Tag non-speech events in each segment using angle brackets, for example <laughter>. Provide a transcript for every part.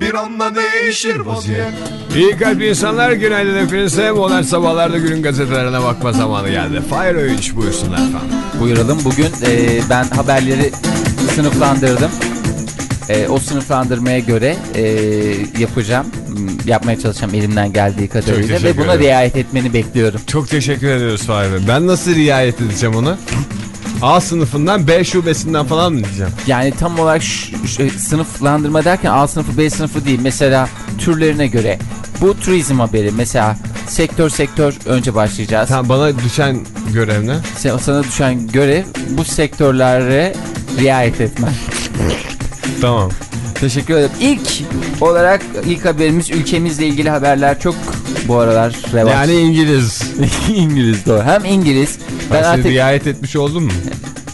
bir anda değişir vaziyet İyi kalp insanlar günaydın hepinize. Modern sabahlarda günün gazetelerine bakma zamanı geldi. Fire Öğünç buyursunlar efendim. Buyuralım. Bugün e, ben haberleri sınıflandırdım. E, o sınıflandırmaya göre e, yapacağım. Yapmaya çalışacağım elimden geldiği kadarıyla ve buna ederim. riayet etmeni bekliyorum. Çok teşekkür ediyoruz Fahir Bey. Ben nasıl riayet edeceğim onu? A sınıfından B şubesinden falan mı diyeceğim? Yani tam olarak sınıflandırma derken A sınıfı B sınıfı değil. Mesela türlerine göre. Bu turizm haberi. Mesela sektör sektör önce başlayacağız. Sen bana düşen görev ne? Sen- Sana düşen görev bu sektörlere riayet etmen. Tamam. Teşekkür ederim. İlk olarak ilk haberimiz ülkemizle ilgili haberler çok bu aralar revaç. Yani İngiliz. <laughs> İngiliz doğru. Hem İngiliz ben artık riayet etmiş oldun mu?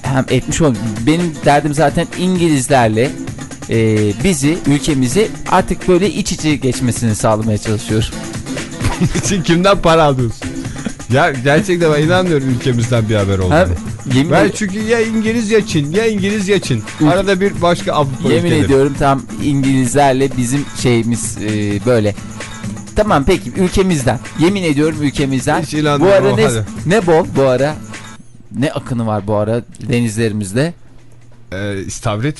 hem etmiş oldum. Benim derdim zaten İngilizlerle e, bizi ülkemizi artık böyle iç içe geçmesini sağlamaya çalışıyorum. <laughs> için kimden para alıyorsun? Ya gerçekten ben inanmıyorum ülkemizden bir haber olduğunu. Yemin, Ben çünkü ya İngiliz ya Çin ya İngiliz ya Çin. Arada bir başka Avrupa yemin ülkeleri. ediyorum tam İngilizlerle bizim şeyimiz e, böyle. Tamam peki ülkemizden. Yemin ediyorum ülkemizden. Hiç Bu ara ne, hadi. ne bol bu ara ne akını var bu ara denizlerimizde. Ee, İstavrit,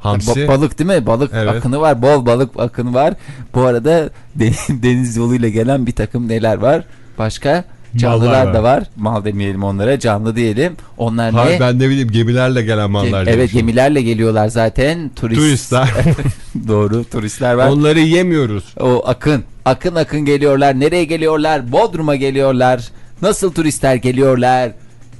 Hamsi. Ba- balık değil mi? Balık Evet. akını var. Bol balık akını var. Bu arada <laughs> de- deniz yoluyla gelen bir takım neler var? Başka canlılar var. da var. Mal demeyelim onlara. Canlı diyelim. Onlar Hayır ne? ben ne bileyim gemilerle gelen mallar Gem- evet gemilerle geliyorlar zaten. Turist. Turistler. <laughs> Doğru turistler var. Onları yemiyoruz. O akın. Akın akın geliyorlar. Nereye geliyorlar? Bodrum'a geliyorlar. Nasıl turistler geliyorlar?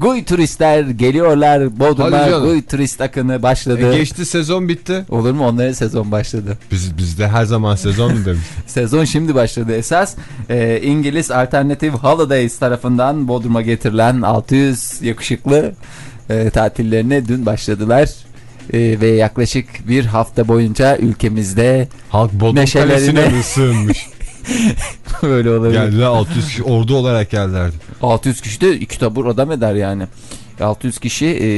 Guy turistler geliyorlar. Bodrum'a. Guy turist akını başladı. E, geçti sezon bitti. Olur mu? Onların sezon başladı. Biz bizde her zaman sezon mu demiş. <laughs> Sezon şimdi başladı esas. Ee, İngiliz Alternative Holidays tarafından Bodrum'a getirilen 600 yakışıklı e, tatillerine dün başladılar. E, ve yaklaşık bir hafta boyunca ülkemizde Halk Bodrum Neşelerine- Kalesi'ne sığınmış? <laughs> <laughs> böyle olabilir. Geldiler 600 kişi ordu olarak geldilerdi. 600 kişi de iki tabur adam eder yani. 600 kişi e,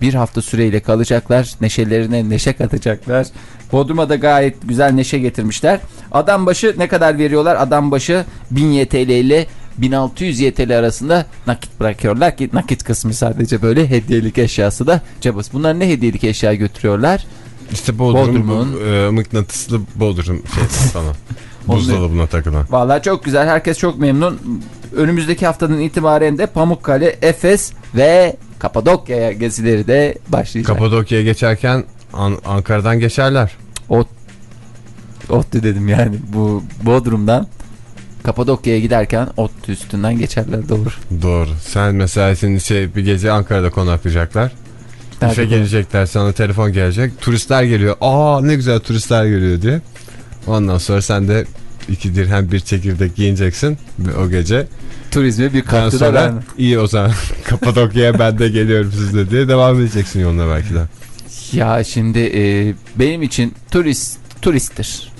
bir hafta süreyle kalacaklar. Neşelerine neşe katacaklar. Bodrum'a da gayet güzel neşe getirmişler. Adam başı ne kadar veriyorlar? Adam başı 1000 YTL ile 1600 YTL arasında nakit bırakıyorlar ki nakit kısmı sadece böyle hediyelik eşyası da cabası. Bunlar ne hediyelik eşya götürüyorlar? İşte Bodrum, Bodrum'un- e, mıknatıslı Bodrum şeysi falan. <laughs> Buzdolabına takılan. Vallahi çok güzel. Herkes çok memnun. Önümüzdeki haftanın itibaren de Pamukkale, Efes ve Kapadokya gezileri de başlayacak. Kapadokya'ya geçerken An- Ankara'dan geçerler. Ot, Ottu dedim yani. Bu Bodrum'dan Kapadokya'ya giderken ot üstünden geçerler olur. Doğru. Sen mesela senin şey bir gece Ankara'da konaklayacaklar. Nerede İşe gelecekler sana telefon gelecek. Turistler geliyor. Aa ne güzel turistler geliyor diye. Ondan sonra sen de iki dirhem bir çekirdek giyineceksin ve o gece. Turizme bir katkıda sonra ben. iyi o zaman <laughs> Kapadokya'ya ben de geliyorum sizle diye devam edeceksin yoluna belki de. Ya şimdi e, benim için turist turisttir.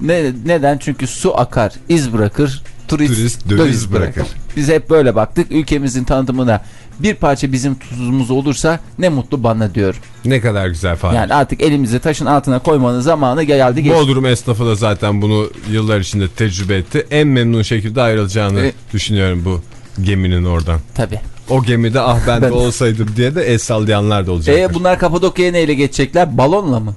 Ne, neden? Çünkü su akar, iz bırakır, turist, Turist döviz, döviz bırakır. bırakır. Biz hep böyle baktık. Ülkemizin tanıtımına bir parça bizim tuzumuz olursa ne mutlu bana diyorum. Ne kadar güzel falan. Yani artık elimizi taşın altına koymanın zamanı geldi geçti. Bodrum esnafı da zaten bunu yıllar içinde tecrübe etti. En memnun şekilde ayrılacağını E- düşünüyorum bu geminin oradan. Tabii. O gemide ah ben, Ben- de olsaydım diye de el sallayanlar da olacak. E bunlar Kapadokya'ya neyle geçecekler? Balonla mı?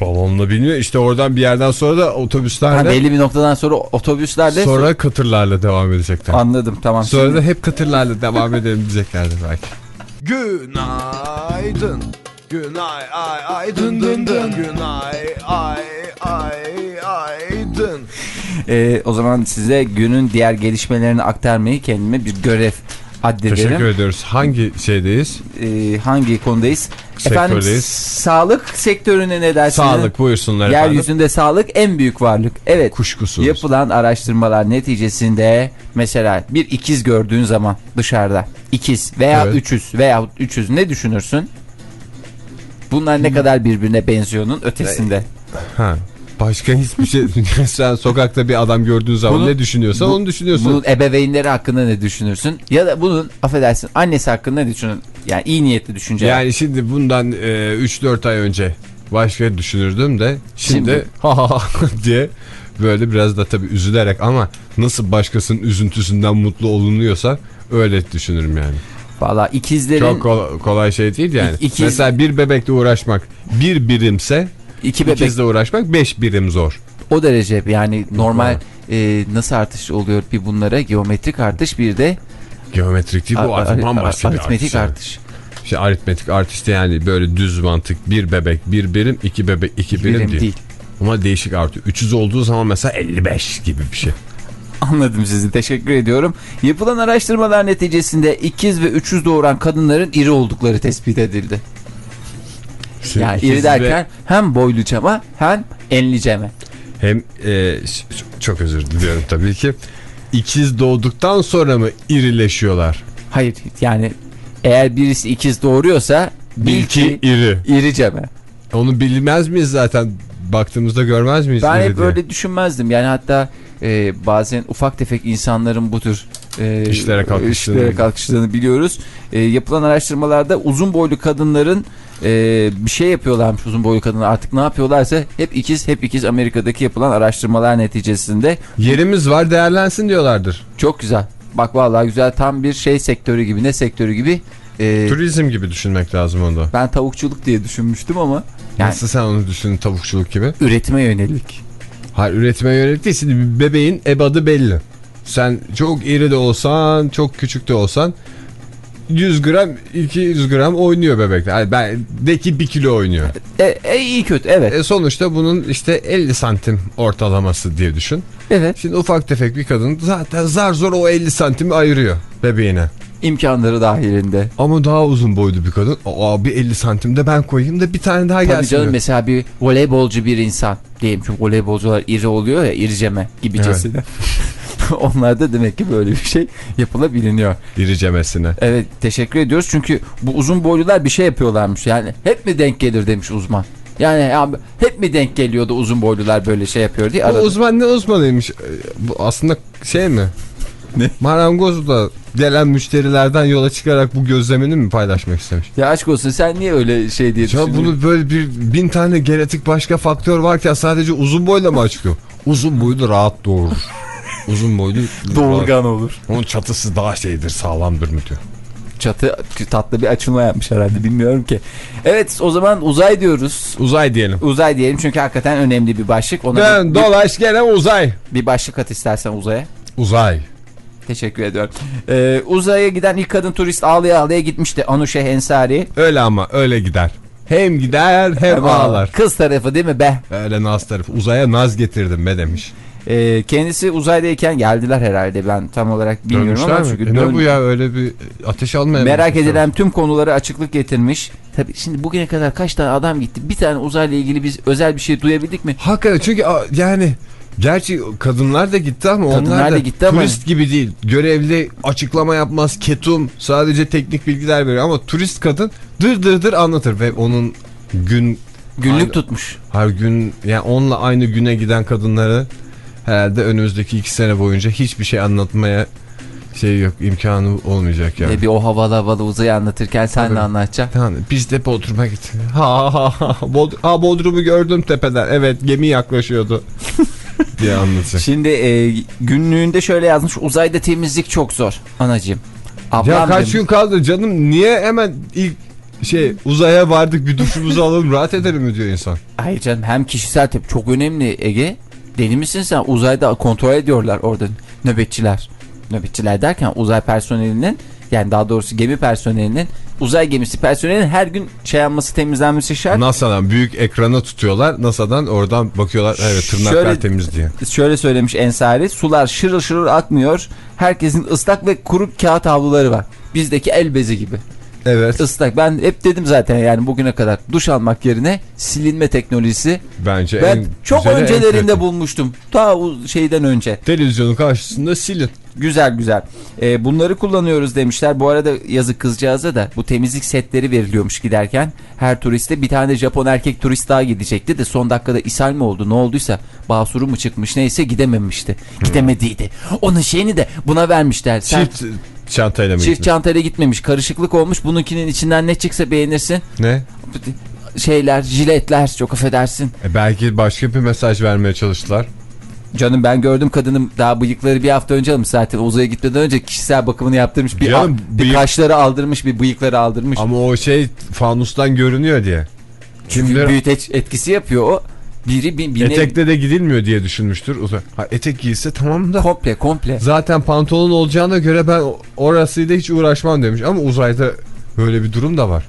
Balonla biniyor. İşte oradan bir yerden sonra da Ha, otobüslerle belli bir noktadan sonra otobüslerle sonra katırlarla devam edecekler. anladım tamam. Sonra Şimdi- da hep katırlarla devam edelim diyeceklerdi belki. Günaydın. Günay ay ay dın dın dın. Günay ay ay ay dın. Ee, o zaman size günün diğer gelişmelerini aktarmayı kendime bir görev addedelim. Teşekkür ediyoruz. Hangi şeydeyiz? Ee, hangi konudayız? Sektördeyiz. Efendim sağlık sektörüne ne dersiniz? Sağlık buyursunlar efendim. Yeryüzünde sağlık en büyük varlık. Evet. Kuşkusuz. Yapılan araştırmalar neticesinde mesela bir ikiz gördüğün zaman dışarıda ikiz veya Evet. üçüz veya üçüz ne düşünürsün? Bunlar ne kadar birbirine benziyonun ötesinde. Ha. Başka hiçbir şey. <laughs> <laughs> Sen sokakta bir adam gördüğün zaman Bunu- ne düşünüyorsan bu- onu düşünüyorsun. Bunun ebeveynleri hakkında ne düşünürsün? Ya da bunun affedersin annesi hakkında ne düşünün? Yani iyi niyetli düşünce. Yani şimdi bundan e, 3-4 ay önce başka düşünürdüm de şimdi, Şimdi- <laughs> ha ha diye böyle biraz da tabii üzülerek ama nasıl başkasının üzüntüsünden mutlu olunuyorsa öyle düşünürüm yani. Valla ikizlerin Çok kol- kolay şey değil yani. İkiz- Mesela bir bebekle uğraşmak bir birimse iki bebek ikizle uğraşmak beş birim zor. o derece yani normal e, nasıl artış oluyor bir bunlara geometrik artış bir de Geometrik değil bu ar- artık ar- bambaşka bir aritmetik artış. yani. artış. İşte aritmetik artış da yani böyle düz mantık bir bebek bir birim iki bebek iki birim, Birim değil. değil. Ama değişik artıyor. 300 olduğu zaman mesela 55 gibi bir şey. Anladım sizi teşekkür ediyorum. Yapılan araştırmalar neticesinde ikiz ve üçüz doğuran kadınların iri oldukları tespit edildi. Yani iri İkiz ve- derken hem boylucama hem enliceme. Hem e, çok özür diliyorum tabii ki. İkiz doğduktan sonra mı irileşiyorlar? Hayır yani eğer birisi ikiz doğuruyorsa bil ki iri. iriceme. Onu bilmez miyiz zaten? Baktığımızda görmez miyiz? Ben iri hep diye? öyle düşünmezdim. Yani hatta e, bazen ufak tefek insanların bu tür e, İşlere kalkıştığını- işlere kalkıştığını biliyoruz. E, yapılan araştırmalarda uzun boylu kadınların e, bir şey yapıyorlarmış uzun boylu kadınlar artık ne yapıyorlarsa hep ikiz hep ikiz Amerika'daki yapılan araştırmalar neticesinde Yerimiz var değerlensin diyorlardır. çok güzel. Bak vallahi güzel tam bir şey sektörü gibi ne sektörü gibi. E, Turizm gibi düşünmek lazım onu da. ben tavukçuluk diye düşünmüştüm ama yani Nasıl sen onu düşünün tavukçuluk gibi? üretime yönelik. Hayır üretime yönelik değil. Şimdi bebeğin ebadı belli. Sen çok iri de olsan, çok küçük de olsan 100 gram, 200 gram oynuyor bebekler. Yani ben de ki 1 kilo oynuyor. E, e, iyi kötü evet. E sonuçta bunun işte 50 santim ortalaması diye düşün. evet. Şimdi ufak tefek bir kadın zaten zar zor o 50 santimi ayırıyor bebeğine. imkanları dahilinde. Ama daha uzun boylu bir kadın. Aa bir 50 santimde ben koyayım da bir tane daha Tabii gelsin. canım diyor. mesela bir voleybolcu bir insan diyelim çünkü voleybolcular iri oluyor ya iriceme gibicesine. Onlar <laughs> <laughs> da demek ki böyle bir şey yapılabiliyor. Diricemesine. Evet teşekkür ediyoruz çünkü bu uzun boylular bir şey yapıyorlarmış yani hep mi denk gelir demiş uzman. Yani ya hep mi denk geliyordu uzun boylular böyle şey yapıyor diye Bu aradı. uzman ne uzmanıymış? Ee, Bu aslında şey mi? <laughs> Ne? Marangoz da gelen müşterilerden yola çıkarak bu gözlemini mi paylaşmak istemiş? Ya aşk olsun sen niye öyle şey diye Ya bunu böyle bir bin tane genetik başka faktör varken sadece uzun boyla mı açıklıyor? Uzun boylu rahat doğurur. <laughs> uzun boylu Doğurgan olur. Onun çatısı daha şeydir sağlamdır mı diyor. Çatı tatlı bir açılma yapmış herhalde bilmiyorum ki. Evet o zaman uzay diyoruz. Uzay diyelim. Uzay diyelim çünkü hakikaten önemli bir başlık. Ona Dön bir, dolaş gene uzay. bir başlık at istersen uzaya. Uzay. Teşekkür ediyorum. Ee, uzaya giden ilk kadın turist ağlaya ağlaya gitmişti. Anuşe Ensari. Öyle ama öyle gider. Hem gider hem ağlar. Kız tarafı değil mi be? Öyle naz tarafı. Uzaya naz getirdim be demiş. Ee, kendisi uzaydayken geldiler herhalde. Ben tam olarak bilmiyorum Dönmüşler ama mi? çünkü E dön- ne bu ya öyle bir ateş almaya merak edilen tüm konuları açıklık getirmiş. Tabii şimdi bugüne kadar kaç tane adam gitti? Bir tane uzayla ilgili biz özel bir şey duyabildik mi? Hakikaten çünkü yani gerçi kadınlar da gitti ama Kadınlar onlar da da gitti ama- turist gibi değil. Görevli açıklama yapmaz, ketum sadece teknik bilgiler veriyor ama turist kadın dır dır dır anlatır ve onun gün Günlük Aynen. tutmuş. her gün yani onunla aynı güne giden kadınları herhalde önümüzdeki iki sene boyunca hiçbir şey anlatmaya şey yok imkanı olmayacak yani. Ve bir o havalı havalı uzayı anlatırken sen Tabii. de anlatacaksın. Tamam, biz de Bodrum'a gittik. Ha ha ha. Bod ha Bodrum'u gördüm tepeden. Evet gemi yaklaşıyordu. <laughs> diye anlatacak. Şimdi e, günlüğünde şöyle yazmış. Uzayda temizlik çok zor anacığım. Ablam Ya kaç gün kaldı canım niye hemen ilk şey uzaya vardık bir duşumuzu alalım rahat edelim mi diyor insan. Hayır canım hem kişisel tabii çok önemli Ege. Deli misin sen? Uzayda kontrol ediyorlar orada nöbetçiler. Nöbetçiler derken uzay personelinin yani daha doğrusu gemi personelinin uzay gemisi personelinin her gün şey yapması temizlenmesi şart. NASA'dan büyük ekrana tutuyorlar. NASA'dan oradan bakıyorlar. Evet tırnaklar Şöyle- temiz diye. Şöyle söylemiş Ensari. Sular şırıl şırıl akmıyor. Herkesin ıslak ve kuru kağıt havluları var. Bizdeki el bezi gibi. Evet. Islak. Ben hep dedim zaten yani bugüne kadar duş almak yerine silinme teknolojisi. Bence Ben en çok en öncelerinde pratik. bulmuştum. Ta o şeyden önce. Televizyonun karşısında silin. Güzel güzel. Ee, bunları kullanıyoruz demişler. Bu arada yazık kızcağıza da bu temizlik setleri veriliyormuş giderken. Her turiste bir tane Japon erkek turist daha gidecekti de son dakikada ishal mi oldu ne olduysa basuru mu çıkmış neyse gidememişti. Gidemediydi. Onun şeyini de buna vermişler. Sen Çift çantayla mı çift gitmiş? çantayla gitmemiş. Karışıklık olmuş. Bununkinin içinden ne çıksa beğenirsin. Ne? Şeyler, jiletler çok affedersin. E belki başka bir mesaj vermeye çalıştılar. Canım ben gördüm kadının daha bıyıkları bir hafta önce almış zaten uzaya gitmeden önce kişisel bakımını yaptırmış. Bir, Canım, bir bıyık- kaşları aldırmış bir bıyıkları aldırmış. Ama o şey fanustan görünüyor diye. Çünkü Kimdir? büyüteç etkisi yapıyor o. Biri bir, bir Etekle de gidilmiyor diye düşünmüştür. Ha, etek giyse tamam da. komple komple. Zaten pantolon olacağına göre ben orasıyla hiç uğraşmam demiş. Ama uzayda böyle bir durum da var.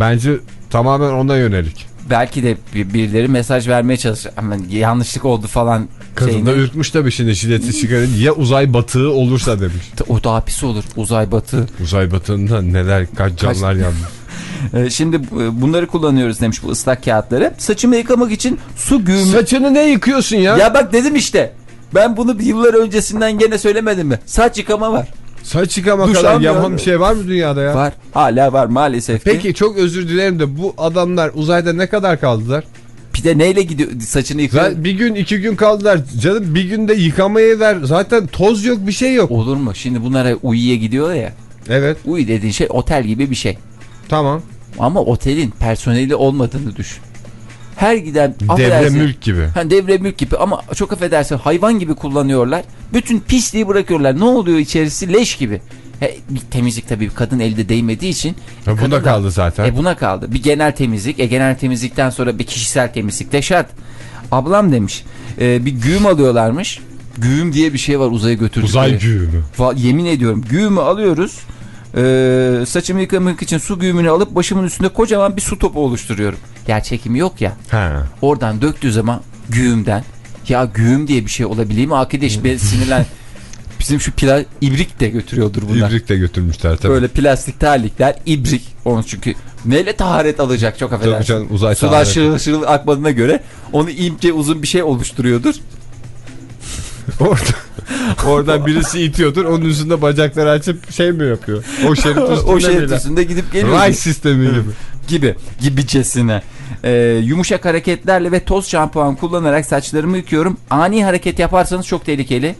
Bence tamamen ona yönelik. Belki de bir- birileri mesaj vermeye çalışıyor. Ama yanlışlık oldu falan. Kadın şeyini. da ürkmüş tabii şimdi şiddeti çıkarın. Ya uzay batığı olursa demiş. O daha pis olur. Uzay batı. Uzay batığında neler kaç canlar yandı. Ee, şimdi e, bunları kullanıyoruz demiş bu ıslak kağıtları. Saçımı yıkamak için su güğümü. Saçını ne yıkıyorsun ya? Ya bak dedim işte. Ben bunu yıllar öncesinden gene söylemedim mi? Saç yıkama var. Saç yıkama Duş kadar yaman bir şey var mı dünyada ya? Var. Hala var maalesef ki. Peki çok özür dilerim de bu adamlar uzayda ne kadar kaldılar? Bir de neyle gidiyor saçını yıkıyor? Bir gün iki gün kaldılar. Canım bir günde yıkamayı ver. Zaten toz yok bir şey yok. Olur mu? Şimdi bunlara uyuya gidiyor ya. Evet Uyu dediğin şey otel gibi bir şey. tamam. Ama otelin personeli olmadığını düşün. Her giden Devre mülk gibi. Ha, devre mülk gibi ama çok affedersin hayvan gibi kullanıyorlar. Bütün pisliği bırakıyorlar. Ne oluyor içerisi? Leş gibi. He, bir temizlik tabii kadın elde değmediği için. Ha, bu kadın da kaldı zaten. E buna kaldı. Bir genel temizlik. E genel temizlikten sonra bir kişisel temizlik de şart. Ablam demiş. e, bir güğüm alıyorlarmış. Güğüm diye bir şey var uzaya götürdükleri. Uzay güğü mü? Va- yemin ediyorum güğümü alıyoruz. Ee, saçımı yıkamak için su güğümünü alıp başımın üstünde kocaman bir su topu oluşturuyorum. Yer çekimi yok ya. Ha. Oradan döktüğü zaman güğümden ya güğüm diye bir şey olabilir mi? Arkadaş ben sinirlen. <laughs> Bizim şu pla ibrik de götürüyordur bunlar. İbrik de götürmüşler tabii. Böyle plastik terlikler ibrik. Onun çünkü neyle taharet alacak çok Tabii affedersin. canım, uzay Sular şırıl şırıl akmadığına göre onu ince uzun bir şey oluşturuyordur. Orada, <laughs> oradan birisi itiyordur. Onun üstünde bacakları açıp şey mi yapıyor? O şerit <laughs> üstünde o şerit bile. üstünde gidip geliyor. Ray sistemi gibi. gibi gibicesine. Ee, yumuşak hareketlerle ve toz şampuan kullanarak saçlarımı yıkıyorum. Ani hareket yaparsanız çok tehlikeli.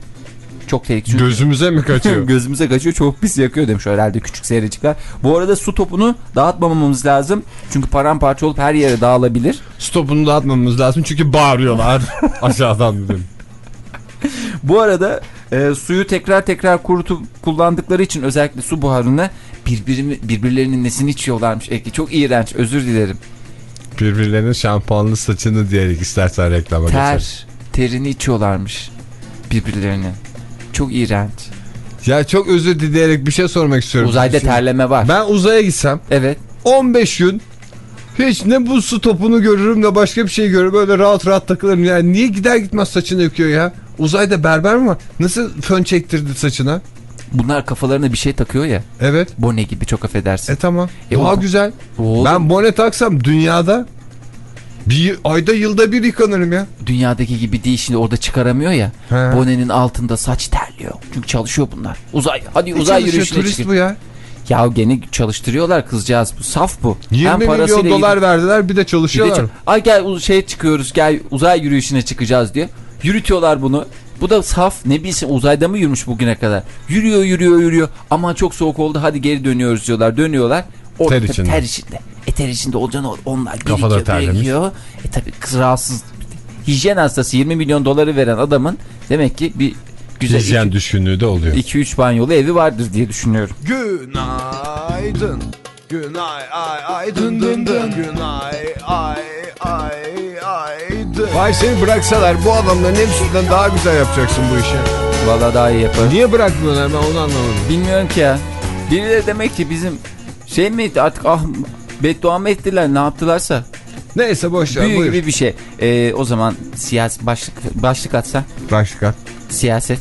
Çok tehlikeli. Gözümüze mi kaçıyor? <laughs> gözümüze kaçıyor çok pis yakıyor demiş herhalde küçük seyirciler. Bu arada su topunu dağıtmamamız lazım. Çünkü paramparça olup her yere dağılabilir. Stopunu dağıtmamız lazım çünkü bağırıyorlar aşağıdan dedim. <laughs> Bu arada e, suyu tekrar tekrar kurutup kullandıkları için özellikle su buharını birbirimi, birbirlerinin nesini içiyorlarmış. E, çok iğrenç özür dilerim. Birbirlerinin şampuanlı saçını diyerek istersen reklama. Ter, terini içiyorlarmış birbirlerinin. Çok iğrenç. Ya çok özür dileyerek bir şey sormak istiyorum. Uzayda Şimdi terleme var. Ben uzaya gitsem Evet. 15 gün hiç ne bu su topunu görürüm ne başka bir şey görürüm. Böyle rahat rahat takılırım. Yani niye gider gitmez saçını yıkıyor ya? Uzayda berber mi var? Nasıl fön çektirdi saçına? Bunlar kafalarına bir şey takıyor ya. Evet. Bone gibi çok affedersin. E tamam. E, Daha o- güzel. Oğlum, Ben bone taksam dünyada bir ayda yılda bir yıkanırım ya. dünyadaki gibi değil şimdi orada çıkaramıyor ya. He. Bonenin altında saç terliyor. Çünkü çalışıyor bunlar. Uzay. Hadi Ne uzay çalışıyor, yürüyüşüne turist çıkın. bu ya. Ya gene çalıştırıyorlar kızcağız bu. Saf bu. 20 Hem milyon dolar gidip- verdiler bir de Bir de çalışıyorlar. Ay gel şey çıkıyoruz gel uzay yürüyüşüne çıkacağız diye. Yürütüyorlar bunu. Bu da saf ne bilsin uzayda mı yürümüş bugüne kadar. Yürüyor yürüyor yürüyor. Aman çok soğuk oldu hadi geri dönüyoruz diyorlar. Dönüyorlar. Orada Ter içinde. ter içinde. E ter içinde olacağını ol- onlar Kafa da birikiyor birikiyor. E tabi kız rahatsız. Hijyen hastası 20 milyon doları veren adamın demek ki bir güzel Hijyen düşkünlüğü de oluyor. 2-3 banyolu evi vardır diye düşünüyorum. Günaydın. Günay ay ay dın dın dın. Günay ay ay. Vay seni bıraksalar bu adamların hepsinden daha güzel yapacaksın bu işi. Valla daha iyi yaparım. Niye bırakmıyorlar ben onu anlamadım. Bilmiyorum ki ya. Birileri demek ki bizim Şey mi artık ah beddua mı ettiler ne yaptılarsa. Neyse boş ver Büyü buyur. gibi bir şey. Ee, o zaman siyasi başlık, başlık atsa Başka. siyaset.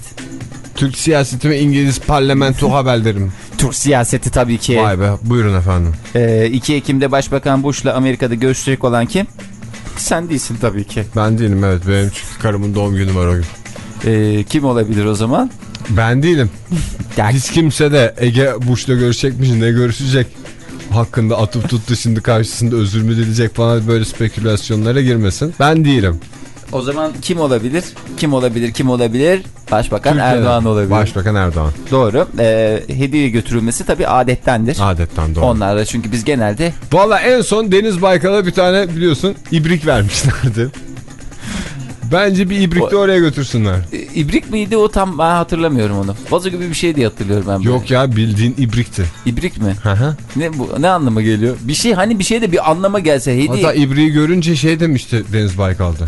Türk siyaseti mi İngiliz parlamento haberleri mi? <laughs> Türk siyaseti tabii ki. Vay be buyurun efendim. Ee, 2 Ekim'de Başbakan Bush'la Amerika'da görüşecek olan kim? Sen değilsin tabii ki. Ben değilim evet benim çünkü karımın doğum günü var o gün. Ee, kim olabilir o zaman? Ben değilim. <laughs> Hiç kimse de Ege Bush'la görüşecekmiş ne görüşecek hakkında atıp tuttu şimdi karşısında özür mü dileyecek falan böyle spekülasyonlara girmesin. Ben değilim. O zaman kim olabilir? Kim olabilir? Kim olabilir? Başbakan Türkiye'de Erdoğan olabilir. Başbakan Erdoğan. Doğru. Ee, hediye götürülmesi tabii adettendir. Adetten doğru. Onlarda çünkü biz genelde Valla en son Deniz Baykal'a bir tane biliyorsun ibrik vermişlerdi. Bence bir ibrik de oraya götürsünler. İbrik miydi o tam ben hatırlamıyorum onu. Vazo gibi bir şey diye hatırlıyorum ben. böyle. Yok ya bildiğin ibrikti. İbrik mi? Hı hı. Ne bu ne anlama geliyor? Bir şey hani bir şey de bir anlama gelse hediye. Hatta ibriği görünce şey demişti Deniz Baykal'da.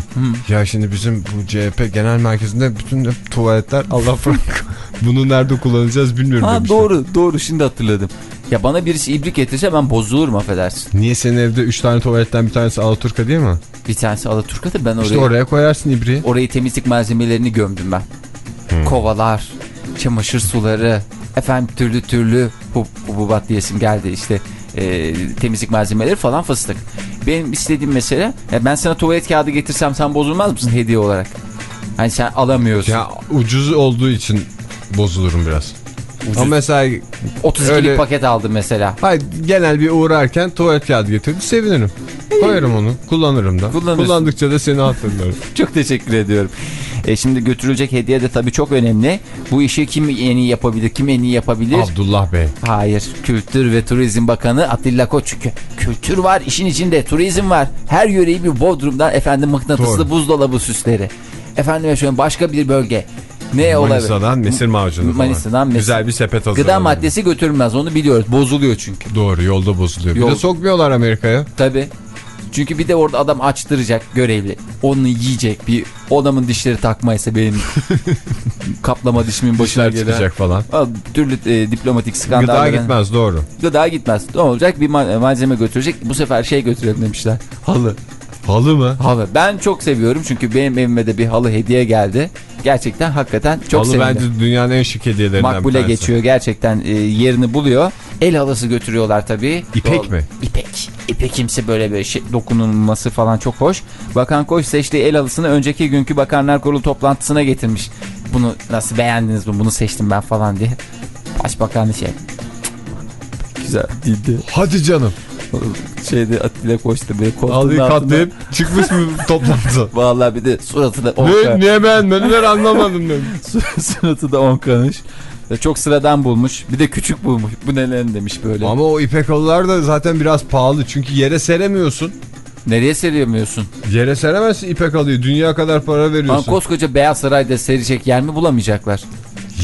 Ya şimdi bizim bu CHP genel merkezinde bütün tuvaletler Allah <laughs> bırak. Bunu nerede kullanacağız bilmiyorum Ha demişti. doğru doğru şimdi hatırladım. Ya bana birisi ibrik getirse ben bozulurum affedersin. Niye senin evde 3 tane tuvaletten bir tanesi Alaturka değil mi? Bir tanesi Alaturka'da ben oraya, İşte oraya koyarsın ibriği. orayı temizlik malzemelerini gömdüm ben. Kovalar, çamaşır suları, efendim türlü türlü hub, hububat diyesim geldi işte e, temizlik malzemeleri falan fıstık. Benim istediğim mesele ya ben sana tuvalet kağıdı getirsem sen bozulmaz mısın hediye olarak? Hani sen alamıyorsun. Ya ucuz olduğu için bozulurum biraz. Ama mesela 32'lik öyle- paket aldım mesela. hayır, genel bir uğrarken tuvalet kağıdı getirdi sevinirim. Koyarım onu kullanırım da. Kullandıkça da seni hatırlarım. <laughs> Çok teşekkür ediyorum. E şimdi götürülecek hediye de tabii çok önemli. Bu işi kim en iyi yapabilir, kim en iyi yapabilir? Abdullah Bey. Hayır. Kültür ve Turizm Bakanı Atilla Koç. Çünkü kültür var, işin içinde turizm var. Her yöreyi bir Bodrum'dan efendim mıknatıslı Doğru. buzdolabı süsleri. Efendim şöyle başka bir bölge. Ne olabilir? Manisa'dan mesir macunu falan. Manisa'dan mesir- Güzel bir sepet hazırlanıyor. Gıda maddesi götürülmez onu biliyoruz. Bozuluyor çünkü. Doğru yolda bozuluyor. Yol- Bir de sokmuyorlar Amerika'ya. Tabii. Çünkü bir de orada adam açtıracak görevli. Onu yiyecek. Bir adamın dişleri takmaysa benim <laughs> kaplama dişimin başına Dişler çıkacak falan. Türlü e, diplomatik skandallar. Gıda gitmez doğru. Gıda gitmez. Ne olacak? Bir ma- malzeme götürecek. Bu sefer şey götürelim demişler. Halı. Halı mı? Halı. Ben çok seviyorum çünkü benim evime de bir halı hediye geldi. Gerçekten hakikaten çok Halı sevindim. bence dünyanın en şık hediyelerinden bir Makbule tanesi. geçiyor gerçekten e, yerini buluyor. El halısı götürüyorlar tabii. İpek mi? İpek. İpekimsi böyle bir şey dokunulması falan çok hoş. Bakan Koç seçtiği el halısını önceki günkü Bakanlar Kurulu toplantısına getirmiş. Bunu nasıl beğendiniz mi? Bunu seçtim ben falan diye. Başbakan şey. Güzel değildi. Hadi canım. Şeyde Atilla Koç'ta böyle koltuğun altında- katlayıp çıkmış mı toplantı? <laughs> Vallahi bir de suratı da ne, onka. niye beğenmediler anlamadım dedim. <laughs> suratı da onkanış. Ve Çok sıradan bulmuş. Bir de küçük bulmuş. Bu nelerin demiş böyle. Ama o ipek halılar da zaten biraz pahalı. Çünkü yere seremiyorsun. Nereye seremiyorsun? Yere seremezsin ipek halıyı. Dünya kadar para Ama veriyorsun. koskoca Beyaz Saray'da serecek yer mi bulamayacaklar?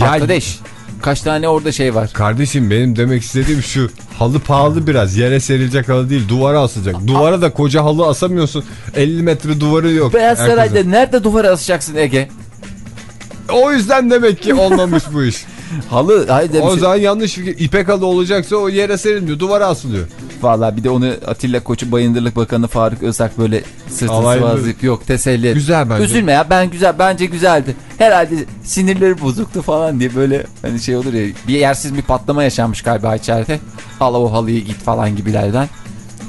Ya- Arkadaş kaç tane orada şey var. Kardeşim benim demek istediğim şu. Halı pahalı biraz. Yere serilecek halı değil. Duvara asılacak. Duvara da koca halı asamıyorsun. 50 metre duvarı yok. Beyaz. Saray'da nerede duvara asacaksın Ege? O yüzden demek ki olmamış bu iş. Halı haydi O zaman yanlış fikir. İpek halı olacaksa o yere serilmiyor. Duvara asılıyor. Valla bir de onu Atilla Koç'u Bayındırlık Bakanı Faruk Özak böyle sırtını Alaylı. sıvazlayıp yok teselli. Güzel bence. Üzülme ya ben güzel bence güzeldi. Herhalde sinirleri bozuktu falan diye böyle hani şey olur ya bir yersiz bir patlama yaşanmış galiba içeride. Al o halıyı git falan gibilerden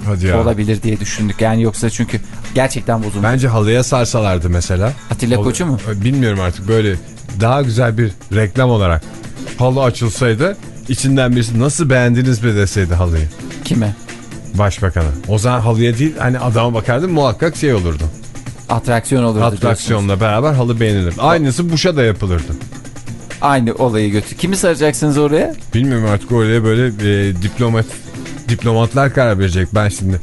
Hadi ya. olabilir diye düşündük. Yani yoksa çünkü gerçekten bozulmuş. Bence halıya sarsalardı mesela. Atilla Koç'u mu? Bilmiyorum artık böyle daha güzel bir reklam olarak halı açılsaydı içinden birisi nasıl beğendiniz mi deseydi halıyı Kime? başbakana. O zaman halıya değil hani adama bakardım muhakkak şey olurdu. Atraksiyon olurdu. diyorsunuz. Atraksiyonla beraber halı beğenilir. Aynısı Buş'a da yapılırdı. Aynı olayı götür. Kimi saracaksınız oraya? Bilmiyorum artık oraya böyle e, diplomat diplomatlar karar verecek. Ben şimdi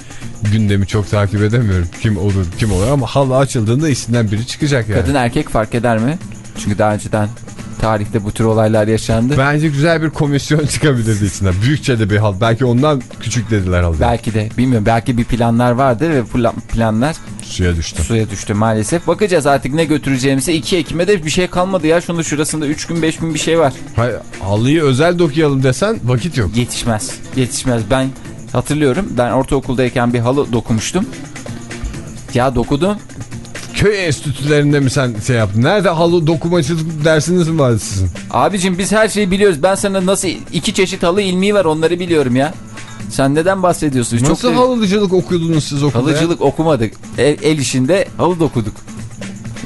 gündemi çok takip edemiyorum. Kim olur kim olur ama halı açıldığında içinden biri çıkacak yani. Kadın erkek fark eder mi? Çünkü daha önceden tarihte bu tür olaylar yaşandı. Bence güzel bir komisyon <laughs> çıkabilirdi içinden. Büyükçe de bir hal. Belki ondan küçük dediler halı. Belki de bilmiyorum belki bir planlar vardı ve plan- planlar Suya düştü. suya düştü maalesef. Bakacağız artık ne götüreceğimize. 2 Ekim'e de bir şey kalmadı ya. Şunu şurasında 3 gün 5 gün bir şey var. Hayır, halıyı özel dokuyalım desen vakit yok. Yetişmez. Yetişmez. Ben Hatırlıyorum ben ortaokuldayken bir halı dokumuştum. Ya dokudum. Köy enstitülerinde mi sen şey yaptın? Nerede halı dokumacılık dersiniz mi vardı sizin? Abicim biz her şeyi biliyoruz. Ben sana nasıl iki çeşit halı ilmiği var onları biliyorum ya. Sen neden bahsediyorsun? Nasıl da- halıcılık okuyordunuz siz okulda? ya? Halıcılık okumadık. El, el işinde halı dokuduk.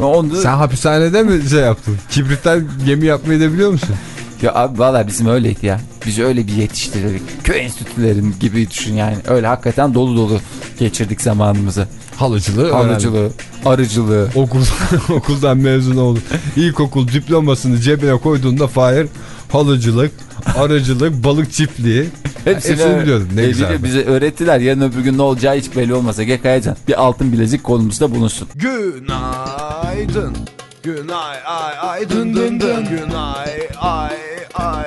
Onu... Sen hapishanede mi şey yaptın? Kibritten gemi yapmayı da biliyor musun? Ya abi valla bizim öyleydi ya. Biz öyle bir yetiştirdik. Köy enstitülerin gibi düşün yani. Öyle hakikaten dolu dolu geçirdik zamanımızı. Halıcılığı öğrendim. Halıcılığı, arıcılığı. Okuldan, <laughs> okuldan mezun oldum. İlkokul diplomasını cebine koyduğunda Fahir halıcılık, arıcılık, balık çiftliği. Hepsini, biliyordum. Ne E, güzel. Bize öğrettiler. Yarın öbür gün ne olacağı hiç belli olmasa. Gekayacan bir altın bilezik kolumuzda bulunsun. Günaydın. Günay ay ay dın dın dın. Günay ay ay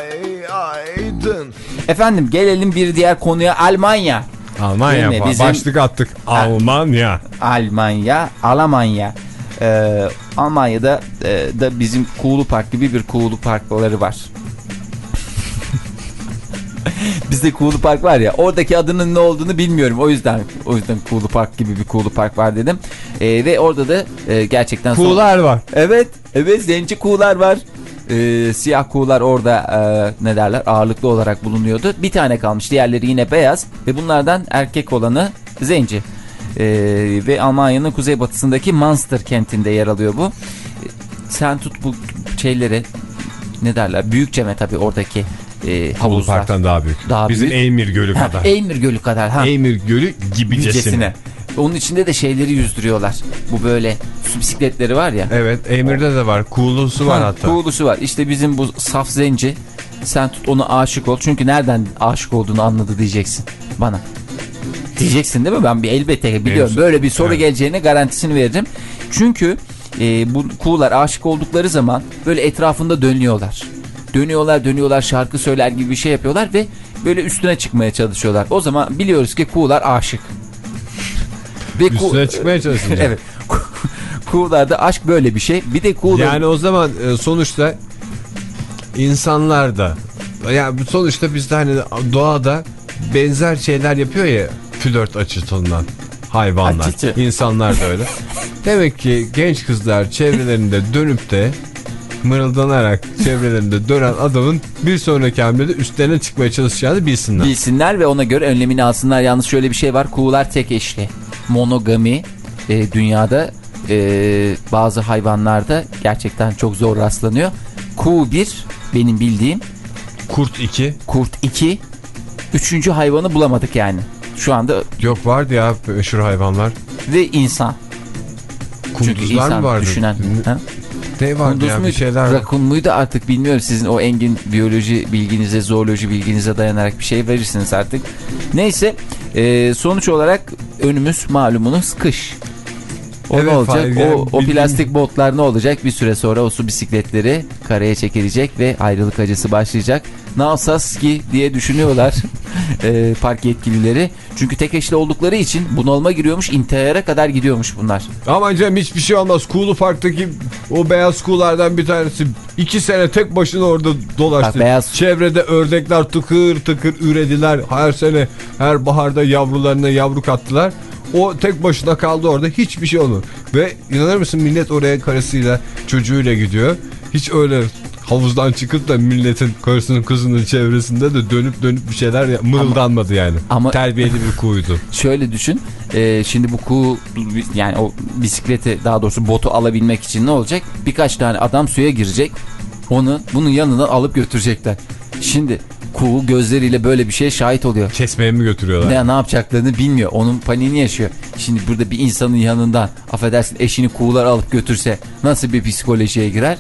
ay dın. Efendim gelelim bir diğer konuya Almanya. Almanya mi? Bizim- başlık attık. Almanya. Almanya, Almanya. Ee, Almanya'da e, da bizim Kuğulu Park gibi bir Kuğulu Parkları var. <laughs> Bizde Kuğulu Park var ya oradaki adının ne olduğunu bilmiyorum o yüzden o yüzden Kuğulu Park gibi bir Kuğulu Park var dedim Ee, ve orada da e, gerçekten Kuğular var. evet evet zenci kuğular var Ee, siyah kuğular orada e, ne derler ağırlıklı olarak bulunuyordu bir tane kalmış diğerleri yine beyaz ve bunlardan erkek olanı zenci Ee, ve Almanya'nın kuzeybatısındaki Munster kentinde yer alıyor bu Ee, sen tut bu şeyleri ne derler büyükçeme tabii oradaki e, havuzlar Park'tan daha büyük. Daha Bizim büyük. Eymir Gölü Ha, kadar. Eymir Gölü kadar ha. Eymir Gölü gibicesine. Yücesine. Onun içinde de şeyleri yüzdürüyorlar. Bu böyle su bisikletleri var ya. Evet Eymir'de de var. Kuğulusu var Ha, hatta. Kuğulusu var. İşte bizim bu saf zenci. Sen tut onu aşık ol. Çünkü nereden aşık olduğunu anladı diyeceksin bana. Diyeceksin değil mi? Ben bir elbette biliyorum. Böyle bir soru Evet. geleceğine garantisini veririm. Çünkü e, bu kuğular aşık oldukları zaman böyle etrafında dönüyorlar. Dönüyorlar dönüyorlar şarkı söyler gibi bir şey yapıyorlar ve böyle üstüne çıkmaya çalışıyorlar. O zaman biliyoruz ki kuğular aşık. Ku- Üstüne çıkmaya çalışınca. <laughs> evet. Kuğularda aşk böyle bir şey. Bir de kuğular... Yani o zaman e, sonuçta insanlar da yani sonuçta biz de hani doğada benzer şeyler yapıyor ya flört açısından hayvanlar. Açıcı. insanlar da öyle. <laughs> Demek ki genç kızlar çevrelerinde dönüp de mırıldanarak çevrelerinde dönen adamın bir sonraki hamlede üstlerine çıkmaya çalışacağını bilsinler. bilsinler ve ona göre önlemini alsınlar. Yalnız şöyle bir şey var. Kuğular tek eşli. Monogami e, dünyada e, bazı hayvanlarda gerçekten çok zor rastlanıyor. Kuğu 1 benim bildiğim. Kurt 2 Kurt 2. Üçüncü hayvanı bulamadık yani. Şu anda yok vardı ya meşhur hayvanlar. ve insan. Çünkü Kunduzlar insan mı vardı? düşünen. Vardı Kunduz ya bir muydu? şeyler. Rakun muydu artık bilmiyorum. Sizin o engin biyoloji bilginize, zooloji bilginize dayanarak bir şey verirsiniz artık. Neyse e, sonuç olarak önümüz malumunuz kış. O Evet, ne olacak? Fahir, o, o plastik botlar ne olacak? Bir süre sonra o su bisikletleri karaya çekilecek ve ayrılık acısı başlayacak. Ne yapsas ki diye düşünüyorlar <laughs> e, park yetkilileri. Çünkü tek eşli oldukları için bunalıma giriyormuş, intihara kadar gidiyormuş bunlar. Ama canım hiçbir şey olmaz. Kuğulu Park'taki o beyaz kuğulardan bir tanesi iki sene tek başına orada dolaştı. Bak, beyaz- Çevrede ördekler tıkır tıkır ürediler. Her sene her baharda yavrularına yavru kattılar. O tek başına kaldı orada. Hiçbir şey olmadı. Ve inanır mısın millet oraya karısıyla çocuğuyla gidiyor. Hiç öyle havuzdan çıkıp da milletin karısının kızının çevresinde de dönüp dönüp bir şeyler ya- mırıldanmadı yani. ama- Terbiyeli bir kuğuydu. <laughs> Şöyle düşün. e, şimdi bu kuğu yani o bisikleti daha doğrusu botu alabilmek için ne olacak? Birkaç tane adam suya girecek. Onu bunun yanından alıp götürecekler. Şimdi kuğu gözleriyle böyle bir şeye şahit oluyor. Kesmeye mi götürüyorlar? Ne, ne yapacaklarını bilmiyor. Onun paniğini yaşıyor. Şimdi burada bir insanın yanından affedersin eşini kuğular alıp götürse nasıl bir psikolojiye girer?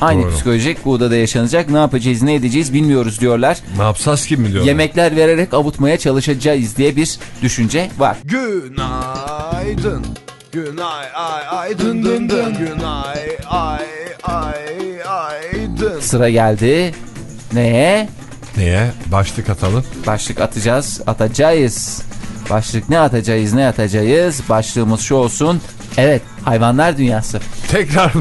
Aynı Doğru. psikoloji kuğuda da yaşanacak. Ne yapacağız ne edeceğiz bilmiyoruz diyorlar. Ne yapsas kim mi diyorlar? Yemekler vererek avutmaya çalışacağız diye bir düşünce var. Günaydın. Günay ay ay dın dın dın. Günay ay ay ay dın. Sıra geldi. Neye? Neye? Başlık atalım. Başlık atacağız. Atacağız. Başlık ne atacağız ne atacağız? Başlığımız şu olsun. Evet hayvanlar dünyası. Tekrar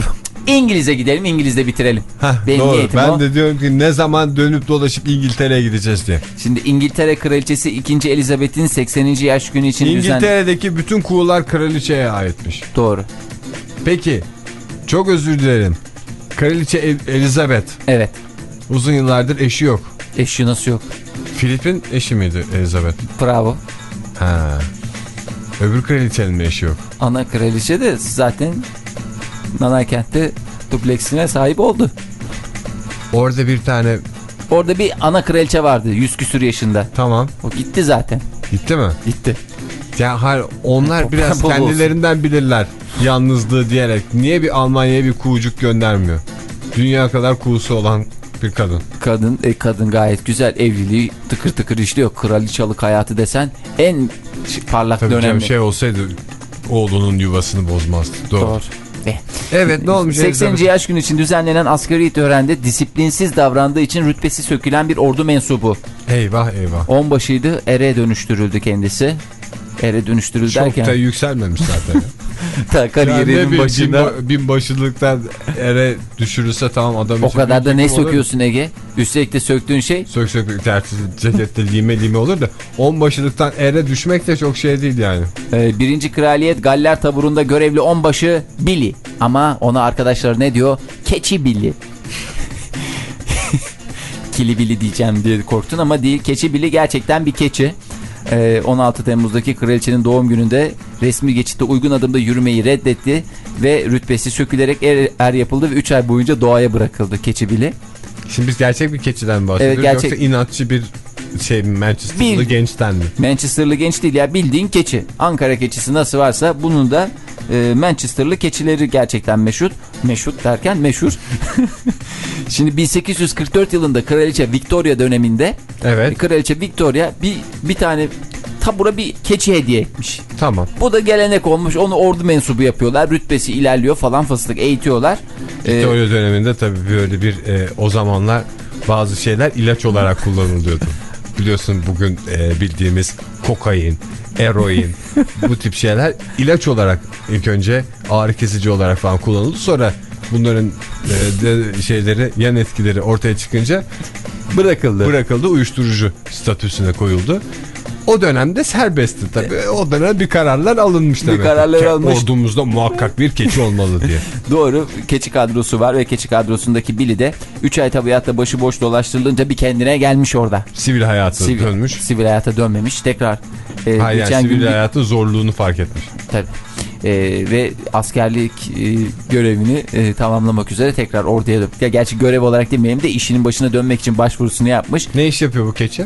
İngiliz'e gidelim İngiliz'de bitirelim. Heh, Benim doğru. ben o. de diyorum ki ne zaman dönüp dolaşıp İngiltere'ye gideceğiz diye. Şimdi İngiltere Kraliçesi 2. Elizabeth'in 80. yaş günü için düzen... İngiltere'deki bütün kuğular kraliçeye aitmiş. Doğru. Peki çok özür dilerim. Kraliçe El- Elizabeth Evet. uzun yıllardır eşi yok. Eşi nasıl yok? Filip'in eşi miydi Elizabeth? Bravo. Ha. Öbür kraliçenin eşi yok? Ana kraliçe de zaten Nanakent'te dupleksine sahip oldu. Orada bir tane Orada bir ana kraliçe vardı 100 küsür yaşında. tamam O gitti zaten. gitti mi? Gitti. Ya hayır onlar <laughs> biraz Bol olsun. kendilerinden bilirler yalnızlığı diyerek. Niye bir Almanya'ya bir kuğucuk göndermiyor? Dünya kadar kuğusu olan bir kadın. Kadın e, kadın gayet güzel evliliği tıkır tıkır işliyor. Kraliçalık hayatı desen en parlak Tabii dönemi. bir şey olsaydı oğlunun yuvasını bozmazdı. Doğru. Doğru. Eh. Evet ne olmuş 80. Elizabeth? yaş günü için düzenlenen asgari törende disiplinsiz davrandığı için rütbesi sökülen bir ordu mensubu. Eyvah eyvah. Onbaşıydı ere dönüştürüldü kendisi. Ere dönüştürüldü Çok derken da yükselmemiş zaten. <laughs> <laughs> ta kariyerinin bir başında bin, binbaşılıktan ere düşürülse tamam adam o kadar da ne yıkım olur. söküyorsun Ege? Üstelik de söktüğün şey Sök sök tersiz cekette lime lime olur da onbaşılıktan ere düşmek de çok şey değil yani. e, birinci kraliyet Galler taburunda görevli onbaşı Billy. Ama ona arkadaşlar ne diyor? Keçi Billy. <laughs> Kili Billy diyeceğim diye korktun ama değil. Keçi Billy gerçekten bir keçi. E, 16 Temmuz'daki kraliçenin doğum gününde resmi geçitte uygun adımda yürümeyi reddetti ve rütbesi sökülerek er, er yapıldı ve 3 ay boyunca doğaya bırakıldı keçi Billy. Şimdi biz gerçek bir keçiden bahsediyoruz Evet, gerçek- yoksa inatçı bir şey Manchester'lı gençten mi? Manchester'lı genç değil ya bildiğin keçi. Ankara keçisi nasıl varsa bunun da e, Manchester'lı keçileri gerçekten meşhur. Meşhur derken meşhur. <laughs> Şimdi 1844 yılında Kraliçe Victoria döneminde Evet Kraliçe Victoria bir, bir tane tabura bir keçi hediye etmiş. tamam. Bu da gelenek olmuş. Onu ordu mensubu yapıyorlar. Rütbesi ilerliyor falan fıstık eğitiyorlar. Ee, Victoria döneminde tabii böyle bir e, o zamanlar bazı şeyler ilaç olarak kullanılıyordu. <laughs> Biliyorsun bugün e, bildiğimiz kokain, eroin <laughs> bu tip şeyler ilaç olarak ilk önce ağrı kesici olarak falan kullanıldı. Sonra bunların e, de şeyleri yan etkileri ortaya çıkınca bırakıldı. bırakıldı uyuşturucu statüsüne koyuldu. O dönemde serbestti tabii. O dönem bir kararlar alınmış demek. kararlar Ke- alınmış. Ordumuzda muhakkak bir keçi olmalı diye. <laughs> Doğru. Keçi kadrosu var ve keçi kadrosundaki Billy de 3 ay tabiatta başıboş dolaştırılınca bir kendine gelmiş orada. Sivil hayatı Sivil, dönmüş. sivil hayata dönmemiş. Tekrar e, Hayır yani geçen sivil gün bir- hayatın zorluğunu fark etmiş. tabii. E, ve askerlik e, görevini e, tamamlamak üzere tekrar orduya dön. Ya gerçi görev olarak demeyelim de işinin başına dönmek için başvurusunu yapmış. Ne iş yapıyor bu keçi?